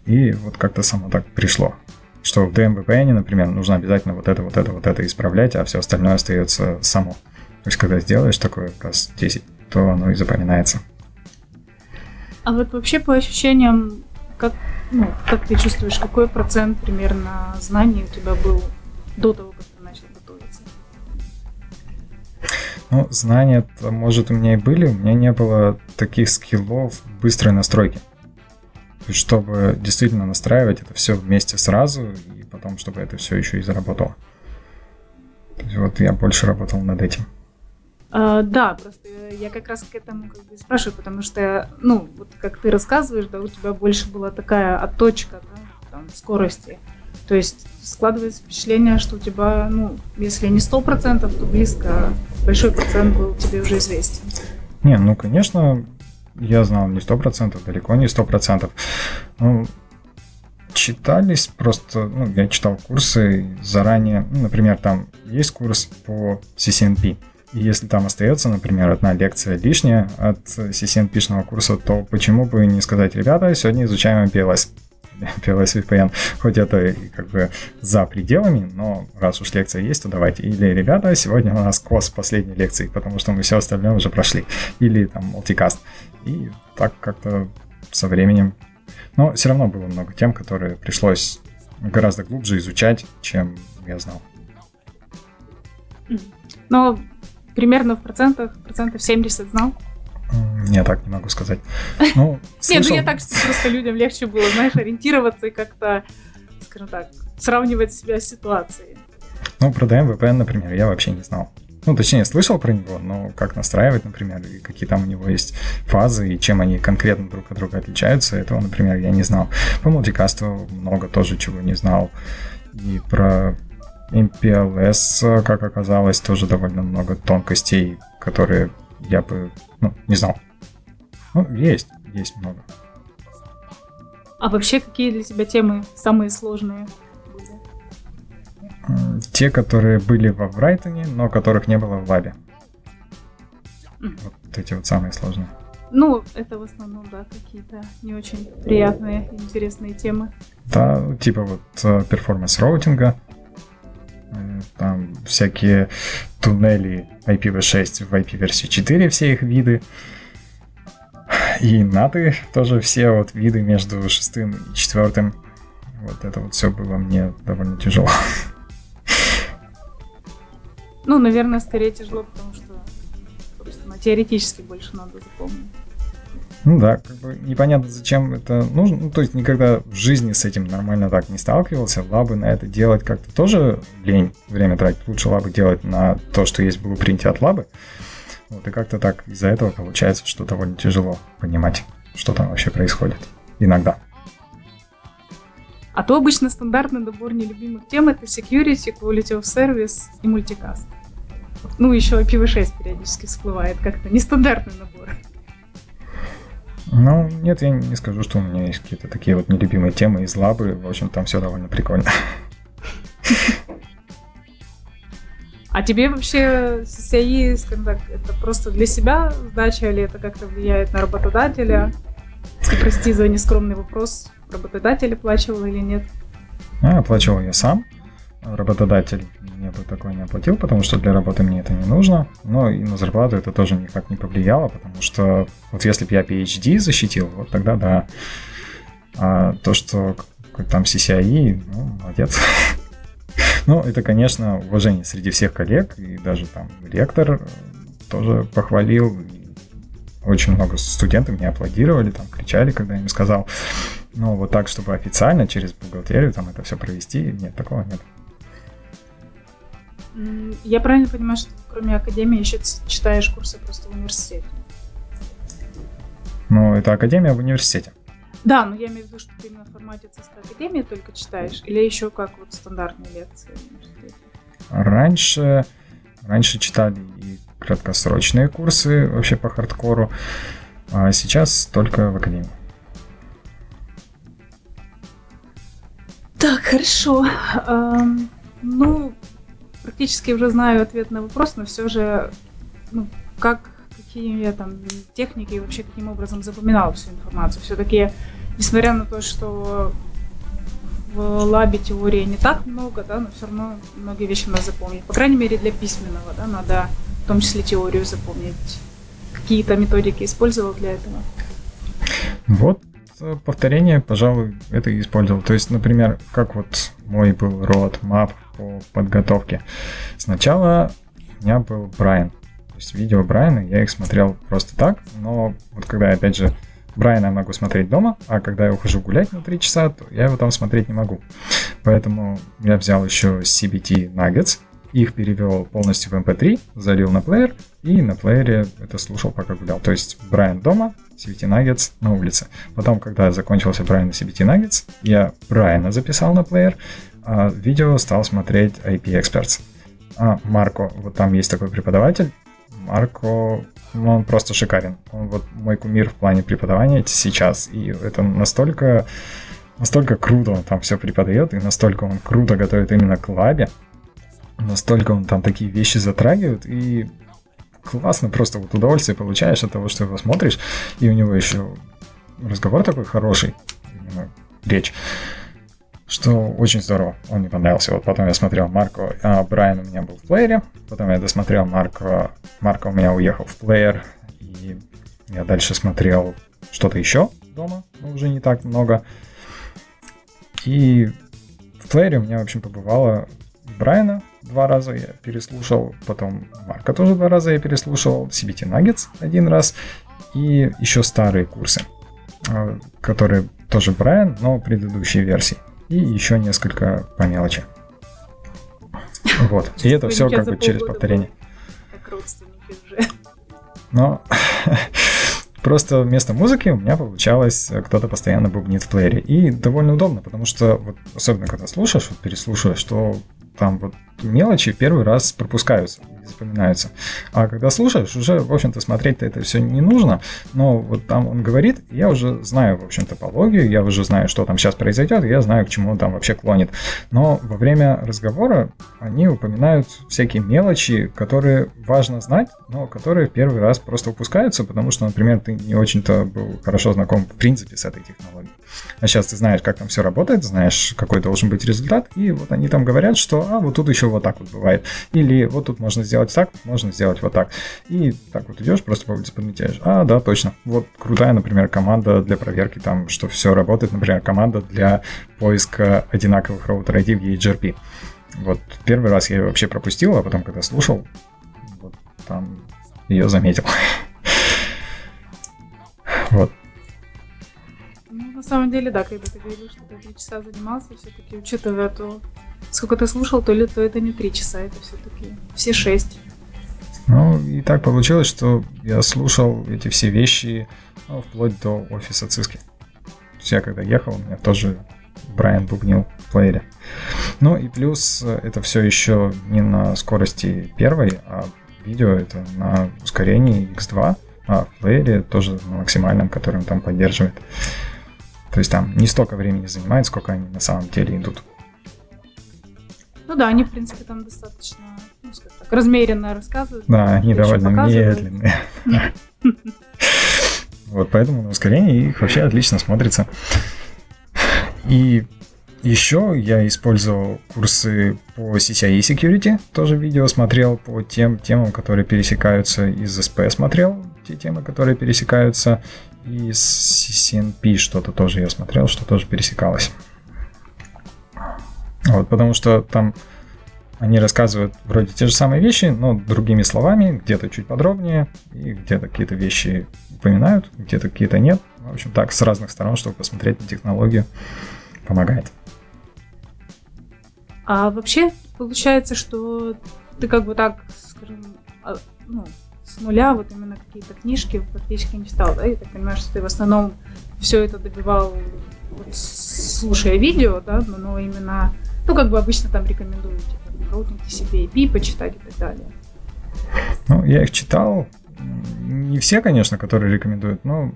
И вот как-то само так пришло. Что в DMVPN, например, нужно обязательно вот это, вот это, вот это исправлять, а все остальное остается само. То есть, когда сделаешь такое раз 10, то оно и запоминается. А вот вообще по ощущениям, как, ну, как ты чувствуешь, какой процент примерно знаний у тебя был до того, как ты начал готовиться? Ну, знания, может, у меня и были, у меня не было таких скиллов быстрой настройки. То есть, чтобы действительно настраивать это все вместе сразу, и потом, чтобы это все еще и заработало. То есть, вот я больше работал над этим. А, да, просто я как раз к этому как бы спрашиваю, потому что, ну, вот как ты рассказываешь, да, у тебя больше была такая отточка, да, там, скорости. То есть складывается впечатление, что у тебя, ну, если не сто процентов, то близко, большой процент был тебе уже известен. Не, ну, конечно, я знал не сто процентов, далеко не сто процентов. Ну, читались просто, ну, я читал курсы заранее, ну, например, там есть курс по CCNP, и если там остается, например, одна лекция лишняя от CCNP-шного курса, то почему бы не сказать, ребята, сегодня изучаем PLS. (laughs) PLS VPN, хоть это и как бы за пределами, но раз уж лекция есть, то давайте. Или, ребята, сегодня у нас кос последней лекции, потому что мы все остальное уже прошли. Или там мультикаст. И так как-то со временем. Но все равно было много тем, которые пришлось гораздо глубже изучать, чем я знал. Но примерно в процентах, процентов 70 знал? Я так не могу сказать. Ну, (laughs) Нет, ну я так, что просто людям легче было, знаешь, ориентироваться и как-то, скажем так, сравнивать себя с ситуацией. Ну, про DMVPN, например, я вообще не знал. Ну, точнее, слышал про него, но как настраивать, например, и какие там у него есть фазы, и чем они конкретно друг от друга отличаются, этого, например, я не знал. По мультикасту много тоже чего не знал. И про MPLS, как оказалось, тоже довольно много тонкостей, которые я бы ну, не знал. Ну, есть, есть много. А вообще, какие для тебя темы самые сложные? Те, которые были во written е, но которых не было в лабе. Mm. Вот эти вот самые сложные. Ну, это в основном, да, какие-то не очень приятные, интересные темы. Да, типа вот э, performance routing а, там всякие туннели IPv6 в IP-версии 4, все их виды. И наты тоже все вот виды между шестым и четвертым. Вот это вот все было мне довольно тяжело. (laughs) Ну, наверное, скорее тяжело, потому что на теоретически больше надо запомнить. Ну да, как бы непонятно, зачем это нужно. Ну, то есть никогда в жизни с этим нормально так не сталкивался. Лабы на это делать как-то тоже лень время тратить. Лучше лабы делать на то, что есть в блупринте от лабы. Вот, и как-то так из-за этого получается, что довольно тяжело понимать, что там вообще происходит. Иногда. А то обычно стандартный набор нелюбимых тем это security, quality of service и мультикаст. Ну, еще IPv6 периодически всплывает как-то. Нестандартный набор. Ну, нет, я не скажу, что у меня есть какие-то такие вот нелюбимые темы из лабы. В общем, там все довольно прикольно. А тебе вообще CCI, скажем так, это просто для себя сдача или это как-то влияет на работодателя? И прости за нескромный вопрос, работодатель оплачивал или нет? А, оплачивал я сам. Работодатель мне бы такое не оплатил, потому что для работы мне это не нужно. Но и на зарплату это тоже никак не повлияло, потому что вот если бы я PhD защитил, вот тогда да. А то, что там CCIE, ну, молодец. (laughs) Ну, это, конечно, уважение среди всех коллег, и даже там ректор тоже похвалил. Очень много студентов мне аплодировали, там кричали, когда я им сказал. Но вот так, чтобы официально через бухгалтерию там это все провести, нет, такого нет. Я правильно понимаю, что кроме академии еще читаешь курсы просто в университете? Ну, это академия в университете. Да, но я имею в виду, что ты именно в формате ЦСК академии только читаешь, или еще как вот стандартные лекции в университете? Раньше, раньше читали и краткосрочные курсы вообще по хардкору, а сейчас только в академии. Так, хорошо. Эм, ну, практически уже знаю ответ на вопрос, но все же, ну, как, какие я там техники и вообще каким образом запоминала всю информацию. Все-таки, несмотря на то, что в лабе теории не так много, да, но все равно многие вещи надо запомнить. По крайней мере, для письменного, да, надо в том числе теорию запомнить. Какие-то методики использовал для этого? Вот повторение, пожалуй, это использовал. То есть, например, как вот мой был род мап по подготовке. Сначала у меня был Брайан. То есть видео Брайана, я их смотрел просто так, но вот когда я опять же Брайана могу смотреть дома, а когда я ухожу гулять на 3 часа, то я его там смотреть не могу. Поэтому я взял еще CBT Nuggets, их перевел полностью в MP3, эм залил на плеер, и на плеере это слушал, пока гулял. То есть Брайан дома, CBT Nuggets на улице. Потом, когда закончился Брайан и CBT Nuggets, я Брайана записал на плеер, а видео стал смотреть IP Experts. А Марко, вот там есть такой преподаватель, Марко ну, он просто шикарен. Он вот мой кумир в плане преподавания сейчас. И это настолько, настолько круто он там все преподает, и настолько он круто готовит именно к лабе, настолько он там такие вещи затрагивает, и классно просто вот удовольствие получаешь от того, что его смотришь, и у него еще разговор такой хороший, речь что очень здорово. Он мне понравился. Вот потом я смотрел Марко, а Брайан у меня был в плеере, потом я досмотрел Марко, Марко у меня уехал в плеер, и я дальше смотрел что-то еще дома, но уже не так много. И в плеере у меня, в общем, побывало Брайана два раза я переслушал, потом Марка тоже два раза я переслушал, CBT Nuggets один раз, и еще старые курсы, а, которые тоже Брайан, но предыдущие версии и еще несколько по мелочи. (laughs) Вот. И это все как бы через повторение. Как родственники уже. Но (laughs) просто вместо музыки у меня получалось, кто-то постоянно бубнит в плеере. И довольно удобно, потому что, вот, особенно когда слушаешь, вот, переслушиваешь, что там вот мелочи первый раз пропускаются запоминаются. А когда слушаешь, уже, в общем-то, смотреть-то это все не нужно, но вот там он говорит, я уже знаю, в общем, топологию, я уже знаю, что там сейчас произойдет, я знаю, к чему он там вообще клонит. Но во время разговора они упоминают всякие мелочи, которые важно знать, но которые первый раз просто упускаются, потому что, например, ты не очень-то был хорошо знаком в принципе с этой технологией. А сейчас ты знаешь, как там все работает, знаешь, какой должен быть результат, и вот они там говорят, что а вот тут еще вот так вот бывает, или вот тут можно сделать так, можно сделать вот так. И так вот идешь, просто по улице подмечаешь. А, да, точно. Вот крутая, например, команда для проверки там, что все работает, например, команда для поиска одинаковых роутер ID в EHRP. Вот первый раз я ее вообще пропустил, а потом, когда слушал, вот там ее заметил. (laughs) Вот. Самом деле, да, когда ты говорил, что ты три часа занимался, все-таки учитывая то, сколько ты слушал, то, ли, то это не три часа, это все-таки все шесть. Ну, и так получилось, что я слушал эти все вещи ну, вплоть до офиса Циски. Я когда ехал, у меня тоже Брайан бубнил в плеере. Ну и плюс э, это все еще не на скорости первой, а видео это на ускорении X2, а в плеере тоже на максимальном, который он там поддерживает. То есть там не столько времени занимает, сколько они на самом деле идут. Ну да, они, в принципе, там достаточно, ну, так, размеренно рассказывают. Да, они довольно медленные. Вот поэтому на ускорении их вообще отлично смотрится. И еще я использовал курсы по CCIE Security, тоже видео смотрел по тем темам, которые пересекаются, из SP смотрел те темы, которые пересекаются, и с CCNP что-то тоже я смотрел, что тоже пересекалось. Вот, потому что там они рассказывают вроде те же самые вещи, но другими словами, где-то чуть подробнее, и где-то какие-то вещи упоминают, где-то какие-то нет. В общем, так, с разных сторон, чтобы посмотреть на технологию, помогает. А вообще, получается, что ты как бы так, скажем, а, ну, с нуля вот именно какие-то книжки практически не читал, да? Я так понимаю, что ты в основном все это добивал, вот, слушая видео, да, но, но именно ну, как бы обычно там рекомендуют, типа, роутинги себе IP почитать и так далее. Ну, я их читал. Не все, конечно, которые рекомендуют, но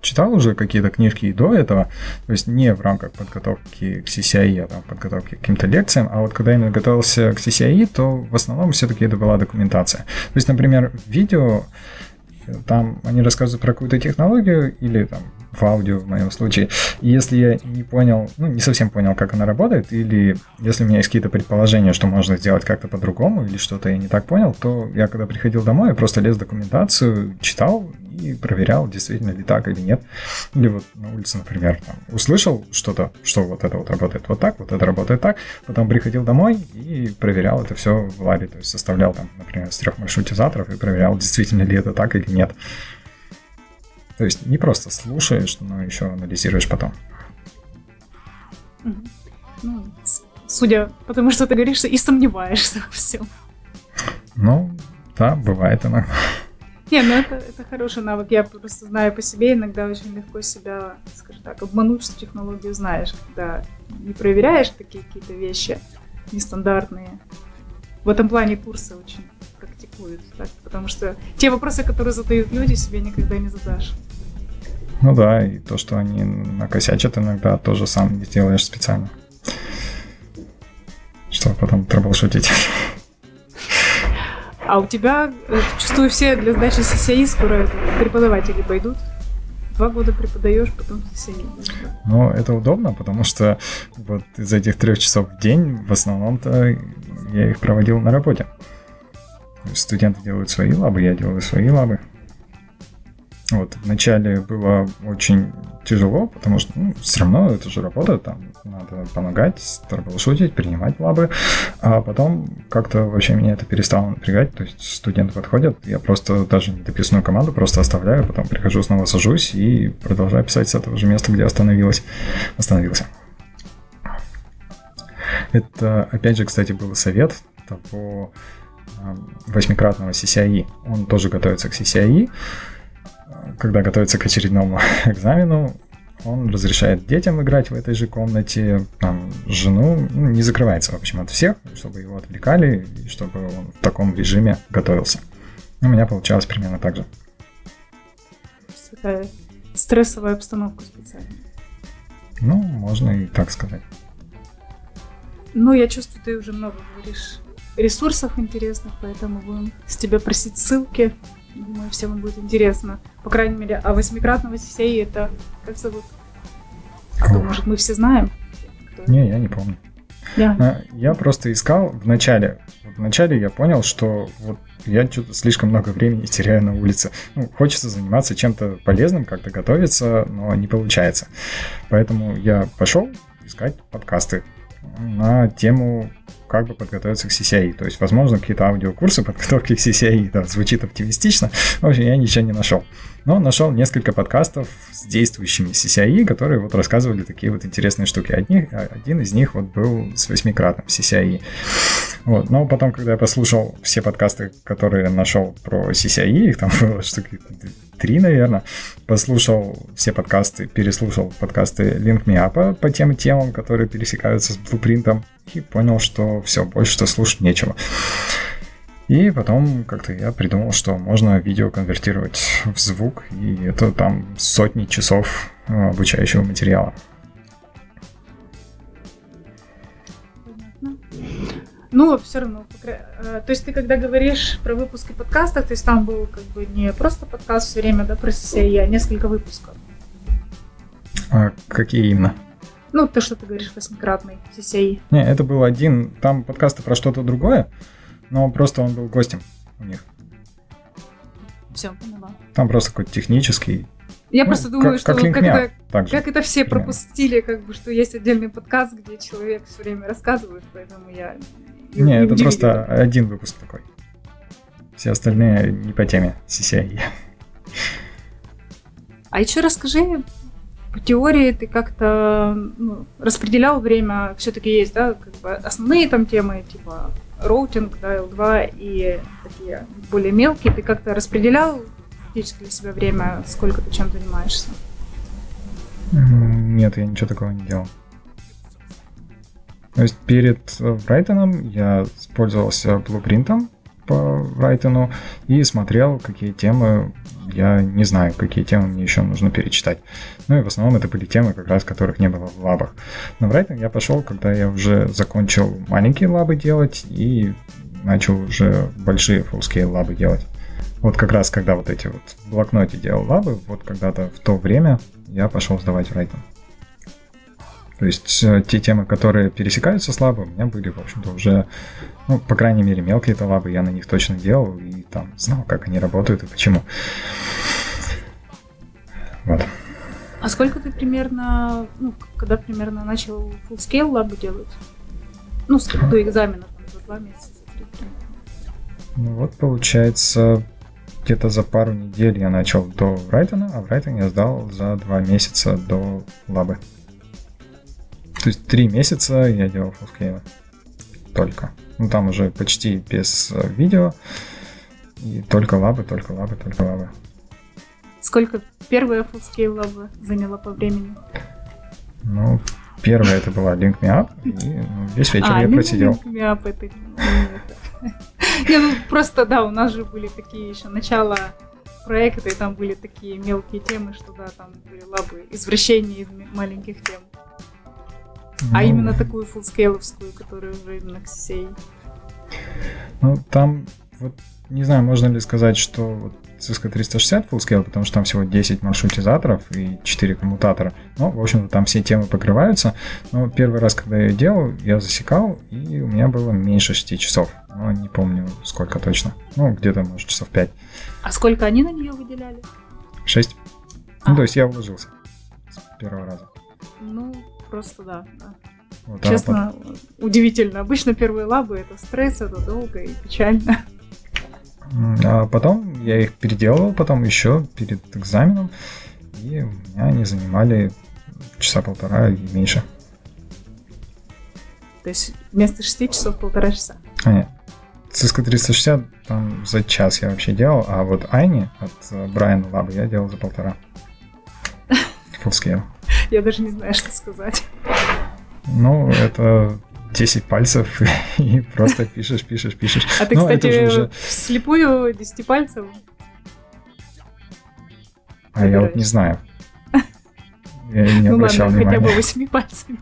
читал уже какие-то книжки и до этого, то есть не в рамках подготовки к CCIE, а там, подготовки к каким-то лекциям, а вот когда именно готовился к CCIE, то в основном все-таки это была документация. То есть, например, видео, там они рассказывают про какую-то технологию или там в аудио в моем случае. И если я не понял, ну, не совсем понял, как она работает, или если у меня есть какие-то предположения, что можно сделать как-то по-другому, или что-то я не так понял, то я когда приходил домой, я просто лез в документацию, читал и проверял, действительно ли так или нет. Или вот на улице, например, там, услышал что-то, что вот это вот работает вот так, вот это работает так, потом приходил домой и проверял это все в лабе, то есть составлял там, например, с трех маршрутизаторов и проверял, действительно ли это так или нет. То есть не просто слушаешь, но еще анализируешь потом. Ну, судя по тому, что ты говоришь, и сомневаешься во всем. Ну, да, бывает иногда. Не, ну это, это хороший навык. Я просто знаю по себе, иногда очень легко себя, скажем так, обмануть, что технологию знаешь, когда не проверяешь такие какие-то вещи нестандартные. В этом плане курсы очень практикуют, так? потому что те вопросы, которые задают люди, себе никогда не задашь. Ну да, и то, что они накосячат иногда, тоже сам не сделаешь специально. Чтобы потом трэблшутить. А у тебя, э, чувствую, все для сдачи CCI скоро преподаватели пойдут. Два года преподаешь, потом CCI. Ну, это удобно, потому что вот из этих трех часов в день в основном-то я их проводил на работе. Студенты делают свои лабы, я делаю свои лабы. Вот, вначале было очень тяжело, потому что ну, все равно это же работа, там надо помогать, шутить, принимать лабы, а потом как-то вообще меня это перестало напрягать, то есть студенты подходят, я просто даже недописанную команду просто оставляю, потом прихожу, снова сажусь и продолжаю писать с этого же места, где остановилась, остановился. Это, опять же, кстати, был совет того восьмикратного CCIE. Он тоже готовится к CCIE, когда готовится к очередному (laughs) экзамену, он разрешает детям играть в этой же комнате, там, жену, ну, не закрывается, в общем, от всех, чтобы его отвлекали, и чтобы он в таком режиме готовился. У меня получалось примерно так же. Такая стрессовая обстановка специально. Ну, можно и так сказать. Ну, я чувствую, ты уже много говоришь ресурсов интересных, поэтому будем с тебя просить ссылки Думаю, всем будет интересно. По крайней мере, а восьмикратного сей это как зовут? Кто, может, мы все знаем? Кто? Не, я не помню. Yeah. А, я просто искал в начале. В начале я понял, что вот я что-то слишком много времени теряю на улице. Ну, хочется заниматься чем-то полезным, как-то готовиться, но не получается. Поэтому я пошел искать подкасты на тему как бы подготовиться к CCI. То есть, возможно, какие-то аудиокурсы подготовки к CCI, да, звучит оптимистично. В общем, я ничего не нашел. Но нашел несколько подкастов с действующими CCI, которые вот рассказывали такие вот интересные штуки. Одни, один из них вот был с восьмикратным CCI. Вот. Но потом, когда я послушал все подкасты, которые нашел про CCI, их там было штуки три, наверное, послушал все подкасты, переслушал подкасты Link Me Up по тем темам, которые пересекаются с блупринтом, и понял, что все, больше что слушать нечего. И потом как-то я придумал, что можно видео конвертировать в звук, и это там сотни часов э, обучающего материала. Ну, все равно. Э, то есть ты когда говоришь про выпуски подкаста, то есть там был как бы не просто подкаст все время, да, про CCI, а несколько выпусков. А какие именно? Ну, то, что ты говоришь, восьмикратный CCI. Не, это был один, там подкасты про что-то другое, но просто он был гостем у них. Все, поняла. Там просто какой-то технический. Я ну, просто думаю, как, что как, как, это, как это все примерно. пропустили, как бы, что есть отдельный подкаст, где человек все время рассказывает, поэтому я не, это просто один выпуск такой. Все остальные не по теме CCI. А еще расскажи, по теории ты как-то ну, распределял время, все-таки есть, да, как бы основные там темы, типа роутинг, да, L2 и такие более мелкие, ты как-то распределял фактически для себя время, сколько ты чем занимаешься? Нет, я ничего такого не делал. То есть перед Брайтоном я использовался блупринтом по Брайтону и смотрел, какие темы я не знаю, какие темы мне еще нужно перечитать. Ну и в основном это были темы, как раз которых не было в лабах. На Брайтон я пошел, когда я уже закончил маленькие лабы делать и начал уже большие full лабы делать. Вот как раз, когда вот эти вот блокноте делал лабы, вот когда-то в то время, я пошел сдавать в Райтон. То есть э, те темы, которые пересекаются с лабы, у меня были, в общем-то, уже, ну, по крайней мере, мелкие-то лабы, я на них точно делал и там знал, как они работают и почему. Вот. А сколько ты примерно, ну, когда примерно начал full scale лабу делать? Ну, до экзамена, там, за два месяца, за три. Ну вот, получается, где-то за пару недель я начал до written а, а в written е я сдал за два месяца до лабы. То есть три месяца я делал full-scale ы. Только. Ну там уже почти без э, видео. И только лабы, только лабы, только лабы. Сколько первая full-scale лаба заняла по времени? Ну, первая это была Link Me Up, и ну, весь вечер а, я просидел. Link Me Up это (laughs) не, ну просто, да, у нас же были такие еще начала проекта, и там были такие мелкие темы, что да, там были лабы, извращения из маленьких тем. Ну, а именно такую фуллскейловскую, которую уже именно к CCA. Ну, там, вот, не знаю, можно ли сказать, что вот Cisco 360 full потому что там всего 10 маршрутизаторов и 4 коммутатора. Ну, в общем-то, там все темы покрываются. Но первый раз, когда я ее делал, я засекал, и у меня было меньше 6 часов. Но не помню, сколько точно. Ну, где-то, может, часов 5. А сколько они на нее выделяли? 6. А. Ну, то есть я вложился с первого раза. Ну, просто да. да. Вот, Честно, а потом... удивительно. Обычно первые лабы это стресс, это долго и печально. А потом я их переделывал, потом еще перед экзаменом, и у меня они занимали часа полтора и меньше. То есть вместо 6 часов полтора часа? А, нет. Cisco 360 там за час я вообще делал, а вот Айни от э, Брайана Лаба я делал за полтора. (laughs) Full scale. (laughs) Я даже не знаю, что сказать. Ну, это 10 пальцев (laughs) и просто пишешь, пишешь, пишешь. А ты, Но кстати, уже... слепую 10 пальцев? А я вот не знаю. (laughs) Я не ну обращал ладно, внимания. хотя бы 8 пальцами.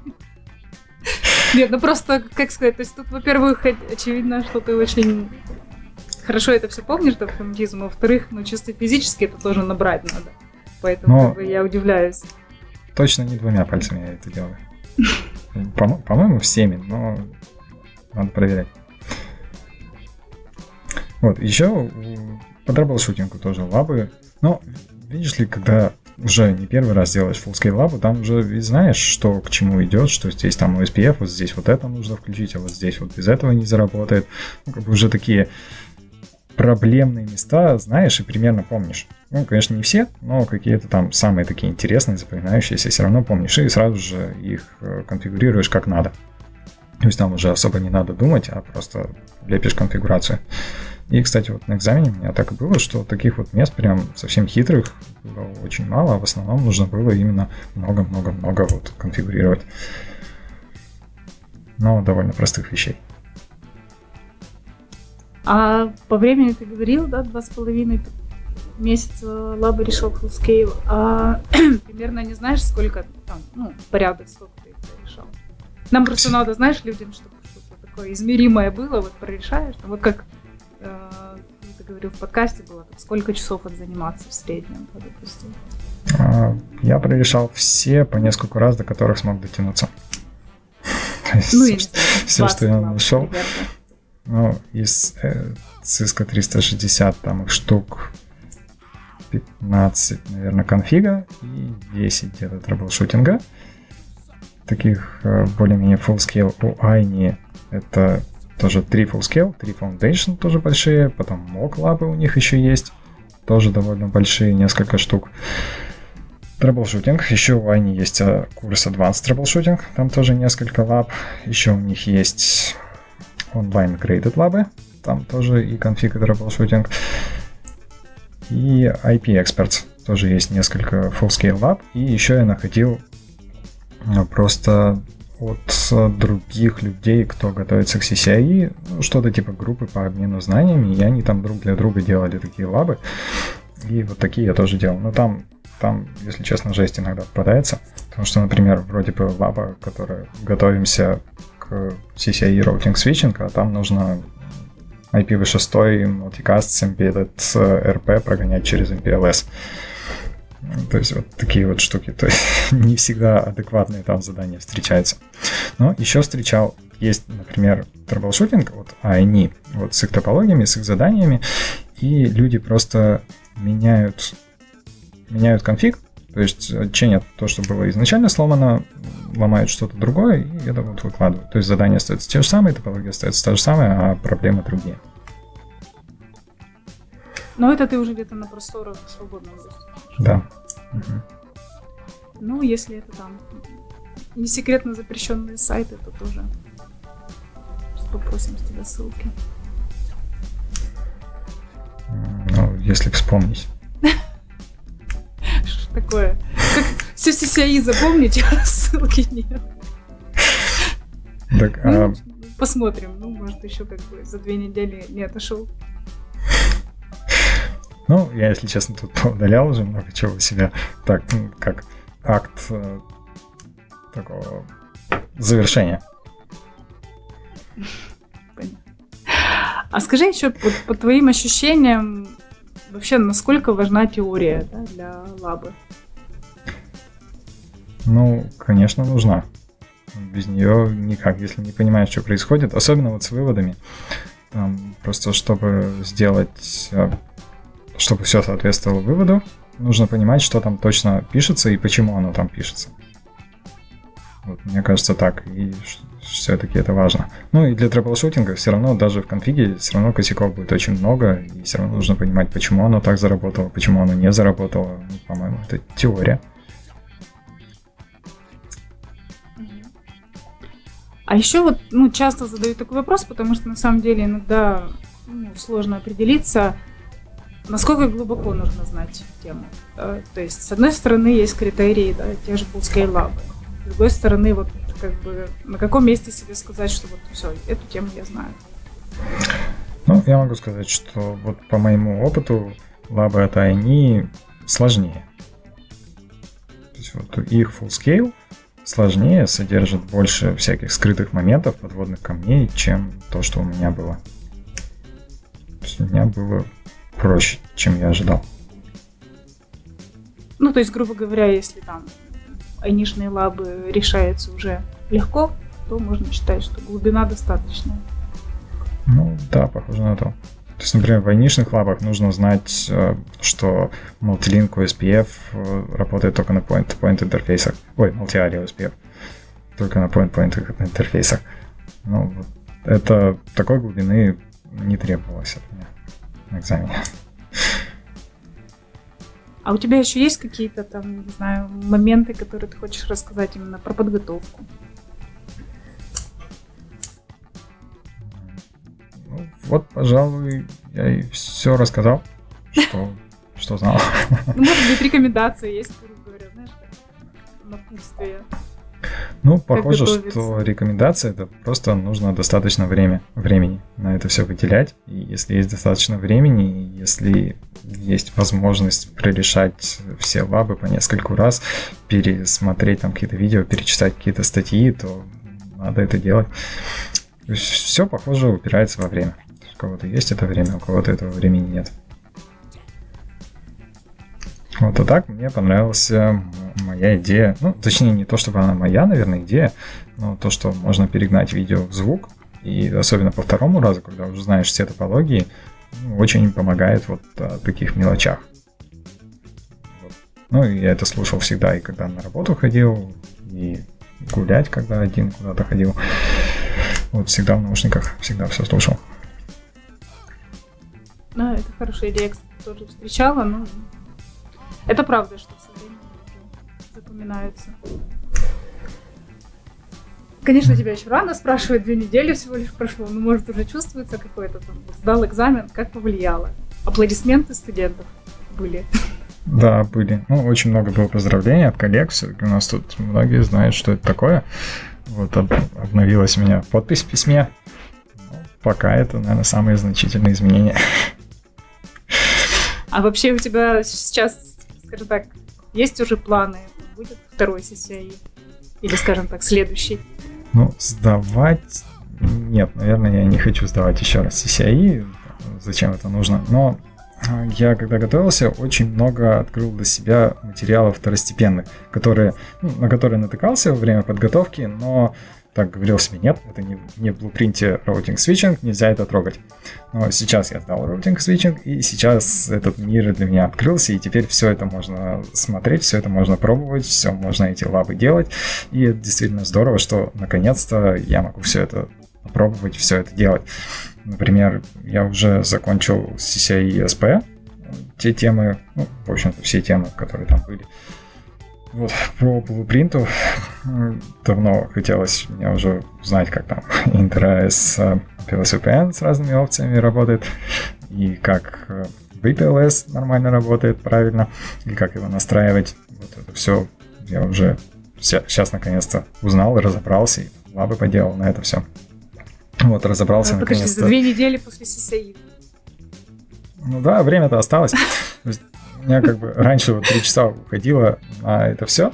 Нет, ну просто, как сказать, то есть тут, во-первых, очевидно, что ты очень хорошо это все помнишь, до автоматизм, а во-вторых, ну чисто физически это тоже набрать надо. Поэтому Но... как бы, я удивляюсь. Точно не двумя пальцами я это делаю. По- по-моему, всеми, но надо проверять. Вот, еще по трэбл-шутингу тоже лабы. Но, видишь ли, когда уже не первый раз делаешь full-scale лабу, там уже ведь знаешь, что к чему идет, что здесь там OSPF, вот здесь вот это нужно включить, а вот здесь вот без этого не заработает. Ну, как бы уже такие проблемные места знаешь и примерно помнишь. Ну, конечно, не все, но какие-то там самые такие интересные, запоминающиеся все равно помнишь, и сразу же их э, конфигурируешь как надо. То есть там уже особо не надо думать, а просто лепишь конфигурацию. И, кстати, вот на экзамене у меня так и было, что таких вот мест прям совсем хитрых было очень мало, а в основном нужно было именно много-много-много вот конфигурировать. Но довольно простых вещей. А по времени ты говорил, да, два с половиной месяца лаба решил full scale, а (clears throat) примерно не знаешь, сколько там, ну, порядок, сколько ты решал. Нам просто надо, знаешь, людям, чтобы что-то такое измеримое было, вот прорешаешь, вот как э, ты говорил в подкасте было, так, сколько часов это заниматься в среднем, допустим. А, я прорешал все по несколько раз, до которых смог дотянуться. (laughs) Ну, все, что я нашел. Ну, из э, Cisco 360 там их штук 15, наверное, конфига и 10 где-то troubleshooting а. Таких э, более-менее full scale у INE это тоже 3 full scale, 3 foundation тоже большие, потом mock лабы у них еще есть, тоже довольно большие, несколько штук. Troubleshooting. Еще у INE есть э, курс Advanced Troubleshooting, там тоже несколько лаб. Еще у них есть онлайн graded лабы, там тоже и конфиг, и troubleshooting. И IP Experts, тоже есть несколько full-scale lab. И еще я находил э, просто от других людей, кто готовится к CCIE, ну, что-то типа группы по обмену знаниями, и они там друг для друга делали такие лабы. И вот такие я тоже делал. Но там, там, если честно, жесть иногда попадается. Потому что, например, вроде бы лаба, которая готовимся к CCIE Routing Switching, а там нужно IPv6 multicast с embedded RP прогонять через MPLS. То есть вот такие вот штуки. То есть (laughs) не всегда адекватные там задания встречаются. Но еще встречал, есть, например, troubleshooting, вот они, вот с их топологиями, с их заданиями, и люди просто меняют, меняют конфиг, то есть чинят то, что было изначально сломано, ломают что-то другое, и это вот выкладывают. То есть задания остаются те же самые, топология остается та же самая, а проблемы другие. Но это ты уже где-то на просторах свободного доступа. Да. Ну, если это там не секретно запрещенные сайты, то тоже попросим с тебя ссылки. Ну, если вспомнить. (laughs) Что такое? Как все CCI запомнить, а ссылки нет. Так, ну, а... Посмотрим. Ну, может, еще как бы за две недели не отошел. Ну, я, если честно, тут удалял уже много чего у себя. Так, ну, как акт э, такого завершения. Понятно. А скажи еще по, по твоим ощущениям, вообще насколько важна теория да, для лабы? Ну, конечно, нужна. Без нее никак, если не понимаешь, что происходит. Особенно вот с выводами. Там, просто чтобы сделать э, чтобы все соответствовало выводу, нужно понимать, что там точно пишется и почему оно там пишется. Вот, мне кажется так, и все-таки это важно. Ну и для troubleshooting а все равно даже в конфиге все равно косяков будет очень много, и все равно нужно понимать, почему оно так заработало, почему оно не заработало. Ну, по-моему, это теория. А еще вот ну, часто задают такой вопрос, потому что на самом деле иногда ну, сложно определиться, насколько глубоко нужно знать тему. Да? То есть, с одной стороны, есть критерии, да, те же full-scale лабы. С другой стороны, вот как бы на каком месте себе сказать, что вот все, эту тему я знаю. Ну, я могу сказать, что вот по моему опыту лабы от они сложнее. То есть вот их full scale сложнее, содержит больше всяких скрытых моментов, подводных камней, чем то, что у меня было. То есть у меня было проще, чем я ожидал. Ну, то есть, грубо говоря, если там айнишные лабы решаются уже легко, то можно считать, что глубина достаточная. Ну, да, похоже на то. То есть, например, в айнишных лабах нужно знать, э, что Multilink USPF э, работает только на point-to-point интерфейсах. Ой, Multiaria USPF. Только на point-to-point интерфейсах. Ну, это такой глубины не требовалось от меня на экзамене. А у тебя еще есть какие-то там, не знаю, моменты, которые ты хочешь рассказать именно про подготовку? Ну, вот, пожалуй, я и все рассказал, что, что знал. Ну, может быть, рекомендации есть, грубо говоря, знаешь, напутствие. Ну, похоже, что рекомендация это просто нужно достаточно время, времени на это все выделять. И если есть достаточно времени, если есть возможность прорешать все лабы по нескольку раз, пересмотреть там какие-то видео, перечитать какие-то статьи, то надо это делать. То есть все, похоже, упирается во время. У кого-то есть это время, у кого-то этого времени нет. Вот а так мне понравилась моя идея. Ну, точнее, не то, чтобы она моя, наверное, идея, но то, что можно перегнать видео в звук. И особенно по второму разу, когда уже знаешь все топологии, ну, очень помогает вот о таких мелочах. Вот. Ну, я это слушал всегда, и когда на работу ходил, и гулять, когда один куда-то ходил. Вот всегда в наушниках, всегда все слушал. Ну, это хорошая идея, кстати, тоже встречала, но это правда, что со временем запоминаются. Конечно, тебя еще рано спрашивать, две недели всего лишь прошло, но может уже чувствуется какой-то там, сдал экзамен, как повлияло. Аплодисменты студентов были. Да, были. Ну, очень много было поздравлений от коллег. Все-таки у нас тут многие знают, что это такое. Вот об, обновилась у меня подпись в письме. Ну, пока это, наверное, самые значительные изменения. А вообще у тебя сейчас скажем так, есть уже планы? Будет второй CCI? Или, скажем так, следующий? Ну, сдавать... Нет, наверное, я не хочу сдавать еще раз CCI. Зачем это нужно? Но я когда готовился, очень много открыл для себя материалов второстепенных, которые, ну, на которые натыкался во время подготовки, но так говорил себе, нет, это не, не в blueprint е routing switching, нельзя это трогать. Но сейчас я сдал routing switching, и сейчас этот мир для меня открылся, и теперь все это можно смотреть, все это можно пробовать, все можно эти лабы делать, и это действительно здорово, что наконец-то я могу все это попробовать, все это делать. Например, я уже закончил CCI и SP, те темы, ну, в общем-то, все темы, которые там были. Вот, про Blueprint давно хотелось мне уже узнать, как там Inter с PLS с разными опциями работает, и как VPLS э, нормально работает правильно, и как его настраивать. Вот это все я уже сейчас наконец-то узнал и разобрался, и лабы поделал на это все. Вот, разобрался а, наконец-то. за две недели после CCI. Ну да, время-то осталось у меня как бы раньше вот три часа уходило на это все,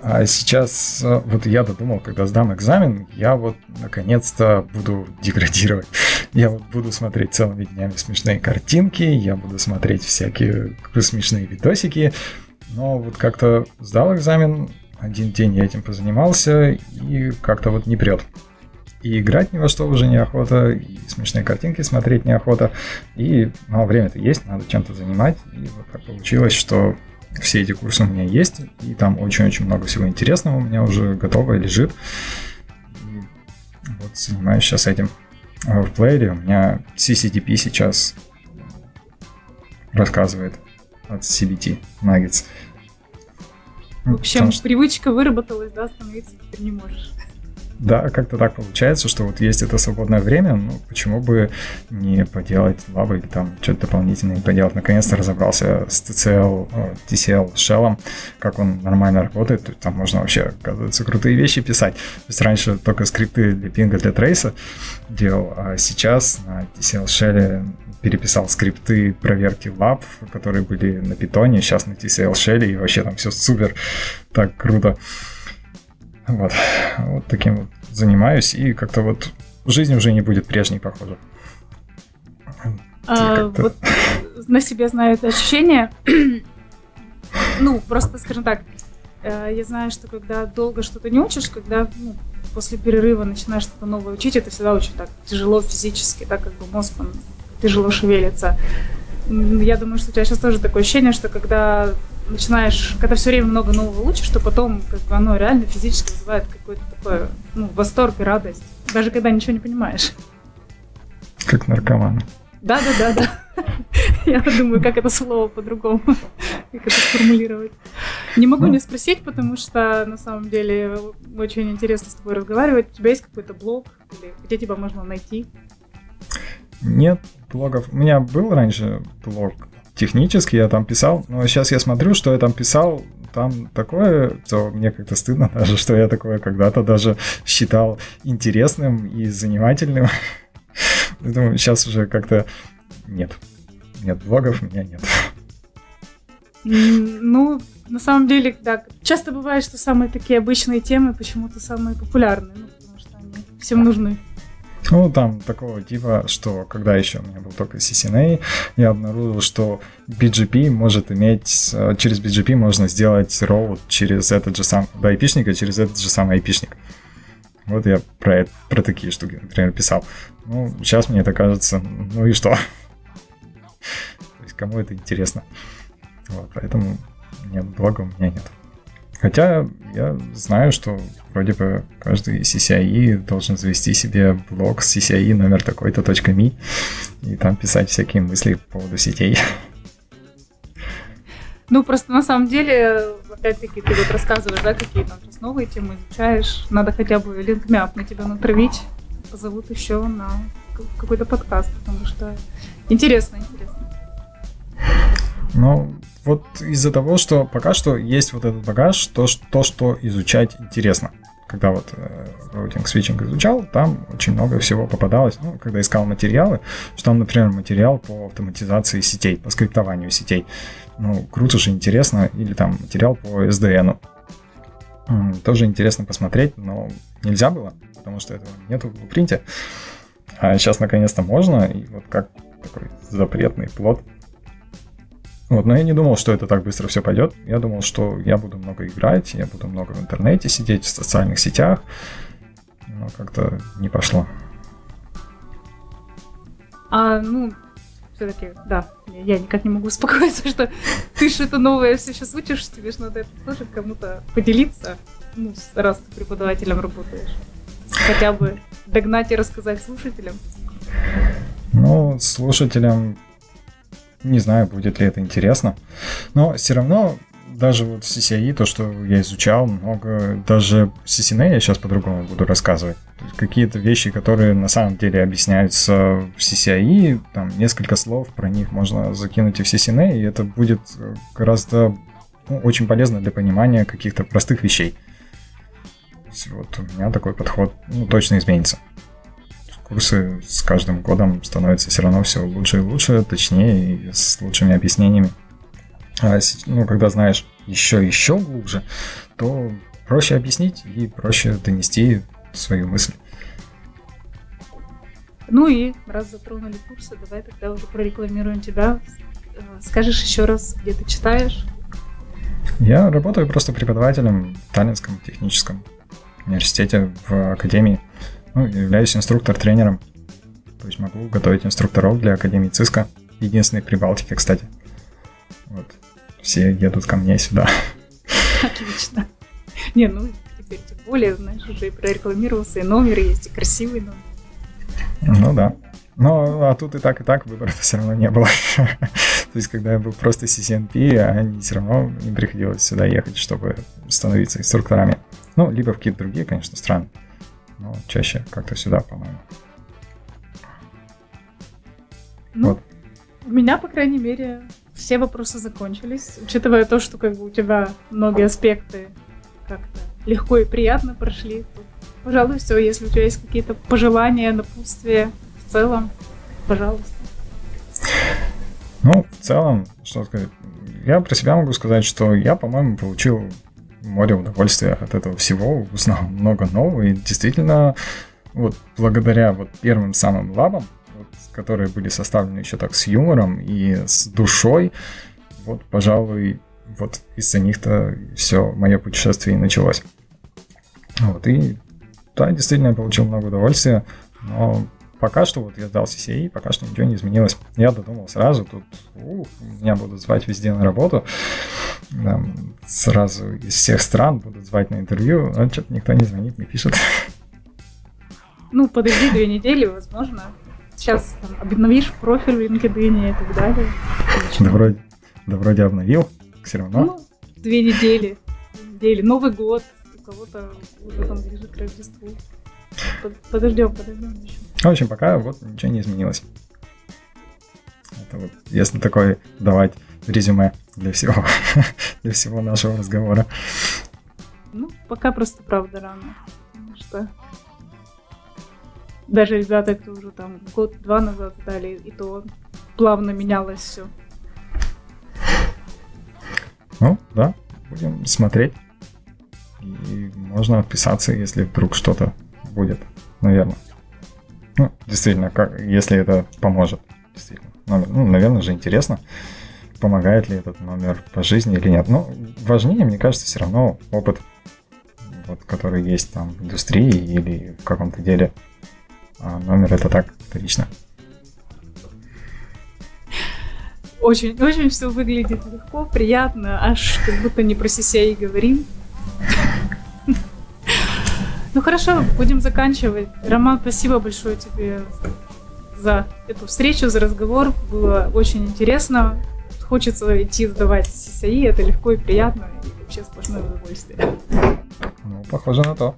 а сейчас э, вот я додумал, когда сдам экзамен, я вот наконец-то буду деградировать. Я вот буду смотреть целыми днями смешные картинки, я буду смотреть всякие смешные видосики, но вот как-то сдал экзамен, один день я этим позанимался, и как-то вот не прет и играть ни во что уже неохота, и смешные картинки смотреть неохота, и мало времени-то есть, надо чем-то занимать, и вот так получилось, что все эти курсы у меня есть, и там очень-очень много всего интересного у меня уже готово лежит. И вот занимаюсь сейчас этим. В плеере у меня CCTP сейчас рассказывает от CBT Nuggets. В общем, что... привычка выработалась, да, становиться теперь не можешь. Да, как-то так получается, что вот есть это свободное время, ну почему бы не поделать лабы или там что-то дополнительное поделать. Наконец-то разобрался с TCL, TCL Shell, как он нормально работает, там можно вообще, оказывается, крутые вещи писать. То есть раньше только скрипты для пинга, для трейса делал, а сейчас на TCL Shell переписал скрипты проверки лаб, которые были на питоне, сейчас на TCL Shell, и вообще там все супер, так круто. Вот, вот таким вот занимаюсь, и как-то вот жизнь уже не будет прежней, похоже. А, вот на себе знаю это ощущение. ну, просто, скажем так, э, я знаю, что когда долго что-то не учишь, когда ну, после перерыва начинаешь что-то новое учить, это всегда очень так тяжело физически, так как бы мозг он тяжело шевелится. Я думаю, что у тебя сейчас тоже такое ощущение, что когда начинаешь, когда все время много нового учишь, что потом как бы оно реально физически вызывает какой-то такой ну, восторг и радость, даже когда ничего не понимаешь. Как наркоман. Да, да, да, да. Я думаю, как это слово по-другому, как это сформулировать. Не могу ну. не спросить, потому что на самом деле очень интересно с тобой разговаривать. У тебя есть какой-то блог или где тебя можно найти? Нет блогов. У меня был раньше блог технически я там писал, но сейчас я смотрю, что я там писал, там такое, то мне как-то стыдно (laughs) даже, что я такое когда-то даже считал интересным и занимательным. (laughs) Поэтому сейчас уже как-то нет. Нет блогов, у меня нет. Ну, на самом деле, да, часто бывает, что самые такие обычные темы почему-то самые популярные, ну, потому что они всем нужны. Ну, там такого типа, что когда еще у меня был только CCNA, я обнаружил, что BGP может иметь, э, через BGP можно сделать роут через этот же сам, до IP-шника, через этот же самый IP-шник. Вот я про, про такие штуки, например, писал. Ну, сейчас мне это кажется, ну и что? (laughs) То есть кому это интересно? Вот, поэтому нет, блога у меня нет. Хотя я знаю, что вроде бы каждый CCI должен завести себе блог с CCI номер такой-то .me и там писать всякие мысли по поводу сетей. Ну, просто на самом деле, опять-таки, ты вот рассказываешь, да, какие там сейчас новые темы изучаешь. Надо хотя бы линкмяп на тебя натравить. Позовут еще на какой-то подкаст, потому что интересно, интересно. Ну, вот из-за того, что пока что есть вот этот багаж, то, то что изучать интересно. Когда вот э, роутинг свитчинг изучал, там очень много всего попадалось. Ну, когда искал материалы, что там, например, материал по автоматизации сетей, по скриптованию сетей. Ну, круто же, интересно. Или там материал по SDN. Тоже интересно посмотреть, но нельзя было, потому что этого нету в принте. А сейчас наконец-то можно, и вот как такой запретный плод Вот, но я не думал, что это так быстро все пойдет. Я думал, что я буду много играть, я буду много в интернете сидеть, в социальных сетях. Но как-то не пошло. А, ну, все-таки, да, я никак не могу успокоиться, (laughs) что ты что-то новое все сейчас учишь, тебе же надо это тоже кому-то поделиться, ну, раз ты преподавателем работаешь. Хотя бы догнать и рассказать слушателям. Ну, слушателям не знаю, будет ли это интересно. Но все равно даже вот CCI, то, что я изучал, много, даже CCNA я сейчас по-другому буду рассказывать. какие-то вещи, которые на самом деле объясняются в CCI, там несколько слов про них можно закинуть и в CCNA, и это будет гораздо ну, очень полезно для понимания каких-то простых вещей. Вот у меня такой подход ну, точно изменится курсы с каждым годом становятся все равно все лучше и лучше, точнее и с лучшими объяснениями. А, ну, когда знаешь еще еще глубже, то проще объяснить и проще донести свою мысль. Ну и раз затронули курсы, давай тогда уже прорекламируем тебя. Э, скажешь еще раз, где ты читаешь? Я работаю просто преподавателем в Таллинском техническом университете в академии. Ну, являюсь инструктор-тренером. То есть могу готовить инструкторов для Академии ЦИСКа. Единственный при Балтике, кстати. Вот. Все едут ко мне сюда. (laughs) Отлично. Не, ну теперь тем более, знаешь, уже и прорекламировался, и номер есть, и красивый номер. Ну да. Но а тут и так, и так выбора все равно не было. (laughs) То есть, когда я был просто CCNP, они все равно не приходилось сюда ехать, чтобы становиться инструкторами. Ну, либо в какие-то другие, конечно, страны чаще как-то сюда, по-моему. Ну, вот. у меня, по крайней мере, все вопросы закончились, учитывая то, что как бы у тебя многие аспекты как-то легко и приятно прошли. То, пожалуй, все. Если у тебя есть какие-то пожелания, напутствия в целом, пожалуйста. Ну, в целом, что сказать, я про себя могу сказать, что я, по-моему, получил море удовольствия от этого всего, узнал много нового, и действительно, вот благодаря вот первым самым лабам, вот, которые были составлены еще так с юмором и с душой, вот, пожалуй, вот из-за них-то все мое путешествие и началось. Вот, и да, действительно, я получил много удовольствия, но пока что вот я сдал CCI, пока что ничего не изменилось. Я додумал сразу, тут ух, меня будут звать везде на работу, там, сразу из всех стран будут звать на интервью, а что-то никто не звонит, не пишет. Ну, подожди две недели, возможно. Сейчас там, обновишь профиль в LinkedIn и так далее. Да вроде, да вроде обновил, все равно. Ну, две недели. Две недели. Новый год. У кого-то уже там ближе к Рождеству. Подождем, подождем еще. В общем, пока вот ничего не изменилось. Это вот, если такое давать резюме для всего, (laughs) для всего нашего разговора. Ну, пока просто правда рано. Потому что даже ребята, кто уже там год-два назад сдали, и то плавно менялось все. Ну, да, будем смотреть. И можно отписаться, если вдруг что-то будет, наверное. Ну, действительно, как, если это поможет. Действительно. Номер, ну, наверное же интересно, помогает ли этот номер по жизни или нет. Но важнее, мне кажется, все равно опыт, вот, который есть там в индустрии или в каком-то деле. А номер это так, вторично. Очень, очень все выглядит легко, приятно, аж как будто не про CCI говорим. Ну хорошо, будем заканчивать. Роман, спасибо большое тебе за эту встречу, за разговор. Было очень интересно. Хочется идти сдавать CCI, это легко и приятно, и вообще сплошное удовольствие. Ну, похоже на то.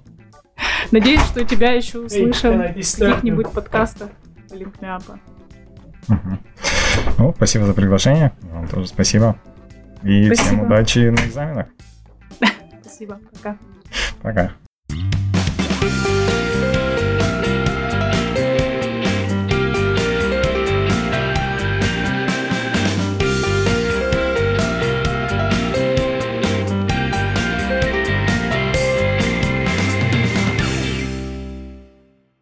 Надеюсь, что тебя еще услышим в каких-нибудь подкастах Линкмяпа. Угу. Ну, спасибо за приглашение. Вам тоже спасибо. И спасибо. всем удачи на экзаменах. (laughs) Спасибо. Пока. Пока. Música